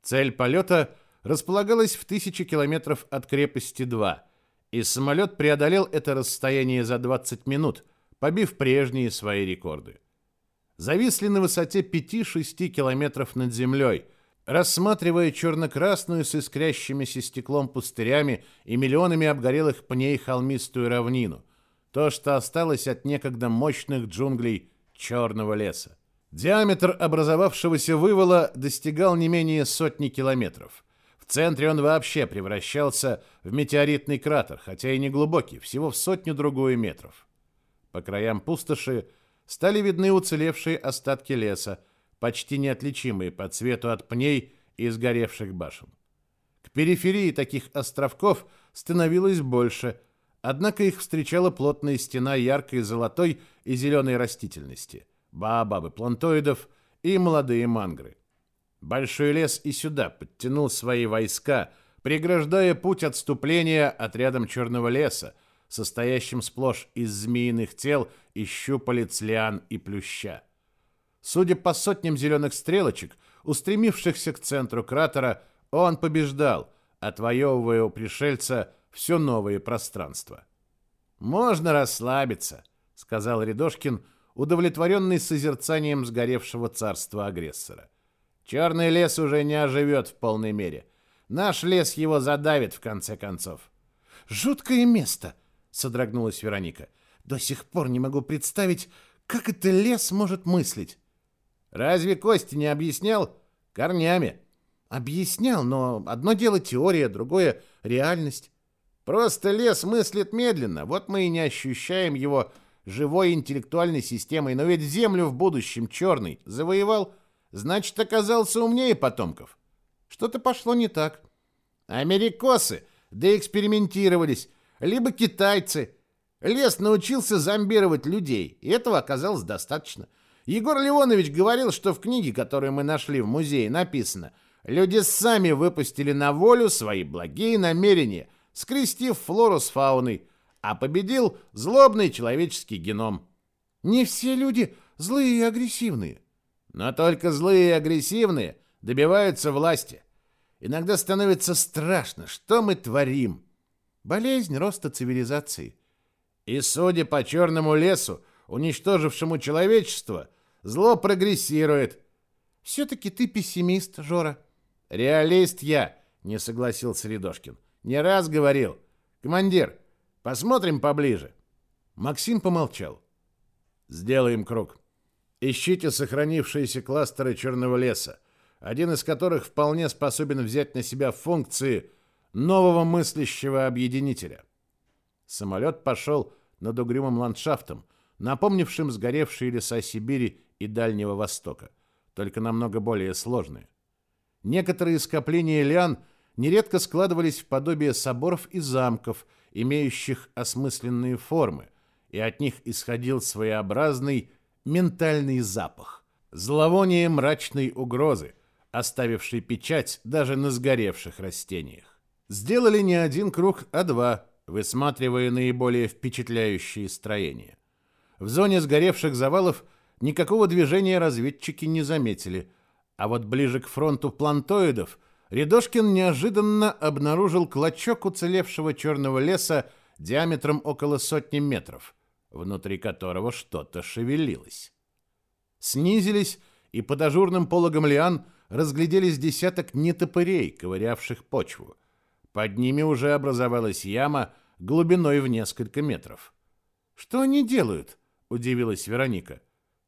Цель полета располагалась в тысячи километров от крепости 2, и самолет преодолел это расстояние за 20 минут, побив прежние свои рекорды. Зависли на высоте 5-6 километров над землей, рассматривая черно-красную с искрящимися стеклом пустырями и миллионами обгорелых пней холмистую равнину – то, что осталось от некогда мощных джунглей черного леса. Диаметр образовавшегося вывала достигал не менее сотни километров. В центре он вообще превращался в метеоритный кратер, хотя и не глубокий, всего в сотню-другую метров. По краям пустоши стали видны уцелевшие остатки леса, почти неотличимые по цвету от пней и сгоревших башен. К периферии таких островков становилось больше – Однако их встречала плотная стена яркой золотой и зеленой растительности, баобабы плантоидов и молодые мангры. Большой лес и сюда подтянул свои войска, преграждая путь отступления отрядом черного леса, состоящим сплошь из змеиных тел и щупалец лиан и плюща. Судя по сотням зеленых стрелочек, устремившихся к центру кратера, он побеждал, отвоевывая у пришельца все новые пространства. «Можно расслабиться», — сказал Рядошкин, удовлетворенный созерцанием сгоревшего царства агрессора. «Черный лес уже не оживет в полной мере. Наш лес его задавит, в конце концов».
«Жуткое место», — содрогнулась Вероника. «До сих пор не могу представить, как это лес может мыслить».
«Разве Костя не объяснял? Корнями».
«Объяснял, но одно дело теория, другое — реальность.
Просто лес мыслит медленно, вот мы и не ощущаем его живой интеллектуальной системой, но ведь землю в будущем черный завоевал, значит, оказался умнее потомков. Что-то пошло не так. Америкосы доэкспериментировались, либо китайцы. Лес научился зомбировать людей, и этого оказалось достаточно. Егор Леонович говорил, что в книге, которую мы нашли в музее, написано «Люди сами выпустили на волю свои благие намерения, скрестив флору с фауной, а победил злобный человеческий геном.
Не все люди злые и агрессивные.
Но только злые и агрессивные добиваются власти. Иногда становится страшно, что мы творим.
Болезнь роста цивилизации.
И судя по черному лесу, уничтожившему человечество, зло прогрессирует.
Все-таки ты пессимист, Жора.
Реалист я, не согласился Рядошкин. Не раз говорил. Командир, посмотрим поближе.
Максим помолчал.
Сделаем круг. Ищите сохранившиеся кластеры черного леса, один из которых вполне способен взять на себя функции нового мыслящего объединителя. Самолет пошел над угрюмым ландшафтом, напомнившим сгоревшие леса Сибири и Дальнего Востока, только намного более сложные. Некоторые скопления лиан – нередко складывались в подобие соборов и замков, имеющих осмысленные формы, и от них исходил своеобразный ментальный запах, зловоние мрачной угрозы, оставившей печать даже на сгоревших растениях. Сделали не один круг, а два, высматривая наиболее впечатляющие строения. В зоне сгоревших завалов никакого движения разведчики не заметили, а вот ближе к фронту плантоидов – Рядошкин неожиданно обнаружил клочок уцелевшего черного леса диаметром около сотни метров, внутри которого что-то шевелилось. Снизились, и под ажурным пологом лиан разгляделись десяток нетопырей, ковырявших почву. Под ними уже образовалась яма глубиной в несколько метров.
«Что они делают?» — удивилась Вероника.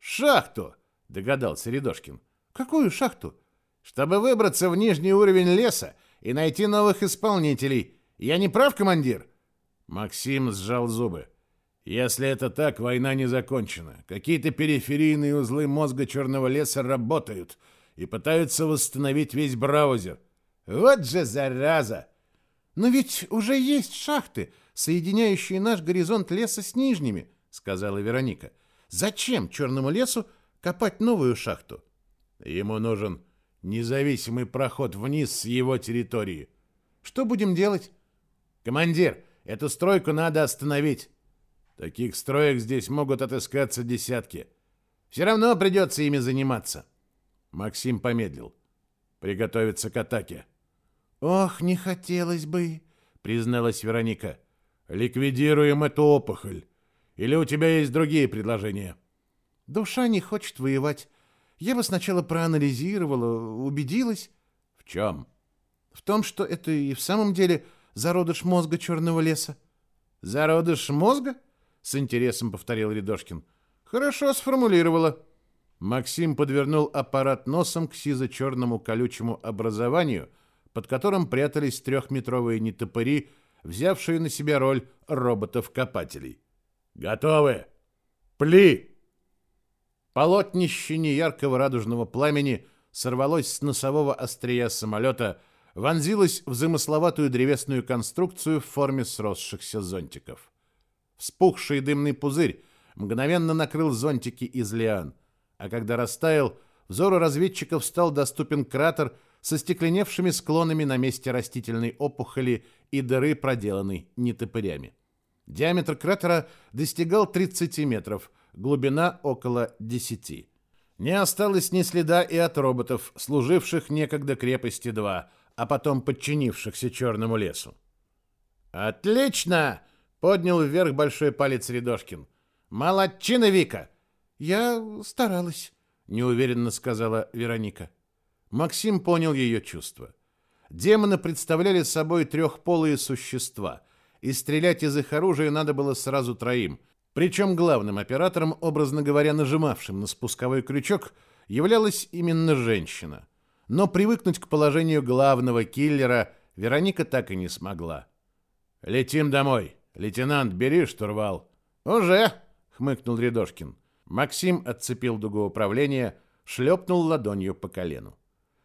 «Шахту!» — догадался Рядошкин.
«Какую шахту?»
чтобы выбраться в нижний уровень леса и найти новых исполнителей. Я не прав, командир?» Максим сжал зубы. «Если это так, война не закончена. Какие-то периферийные узлы мозга Черного леса работают и пытаются восстановить весь браузер. Вот же зараза!»
«Но ведь уже есть шахты, соединяющие наш горизонт леса с нижними», — сказала Вероника. «Зачем Черному лесу копать новую шахту?»
«Ему нужен независимый проход вниз с его территории.
Что будем делать?
Командир, эту стройку надо остановить. Таких строек здесь могут отыскаться десятки. Все равно придется ими заниматься. Максим помедлил. Приготовиться к атаке.
Ох, не хотелось бы, призналась Вероника.
Ликвидируем эту опухоль. Или у тебя есть другие предложения?
Душа не хочет воевать. Я бы сначала проанализировала, убедилась.
В чем?
В том, что это и в самом деле зародыш мозга черного леса.
Зародыш мозга? С интересом повторил Рядошкин. Хорошо сформулировала. Максим подвернул аппарат носом к сизо-черному колючему образованию, под которым прятались трехметровые нетопыри, взявшие на себя роль роботов-копателей. «Готовы! Пли!» Полотнище неяркого радужного пламени сорвалось с носового острия самолета, вонзилось в замысловатую древесную конструкцию в форме сросшихся зонтиков. Вспухший дымный пузырь мгновенно накрыл зонтики из лиан, а когда растаял, взору разведчиков стал доступен кратер со стекленевшими склонами на месте растительной опухоли и дыры, проделанной нетопырями. Диаметр кратера достигал 30 метров, глубина около 10. Не осталось ни следа и от роботов, служивших некогда крепости 2, а потом подчинившихся Черному лесу. «Отлично!» — Поднял вверх большой палец Рядошкин. «Молодчина, Вика!» «Я старалась», — неуверенно сказала Вероника. Максим понял ее чувства. Демоны представляли собой трехполые существа, и стрелять из их оружия надо было сразу троим. Причем главным оператором, образно говоря, нажимавшим на спусковой крючок, являлась именно женщина. Но привыкнуть к положению главного киллера Вероника так и не смогла. «Летим домой. Лейтенант, бери штурвал». «Уже!» — хмыкнул Рядошкин. Максим отцепил дугу управления, шлепнул ладонью по колену.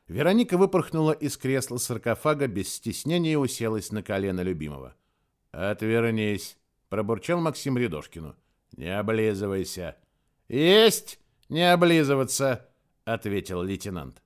Вероника выпорхнула из кресла саркофага, без стеснения уселась на колено любимого. «Отвернись», — пробурчал Максим Рядошкину. «Не облизывайся». «Есть! Не облизываться!» — ответил лейтенант.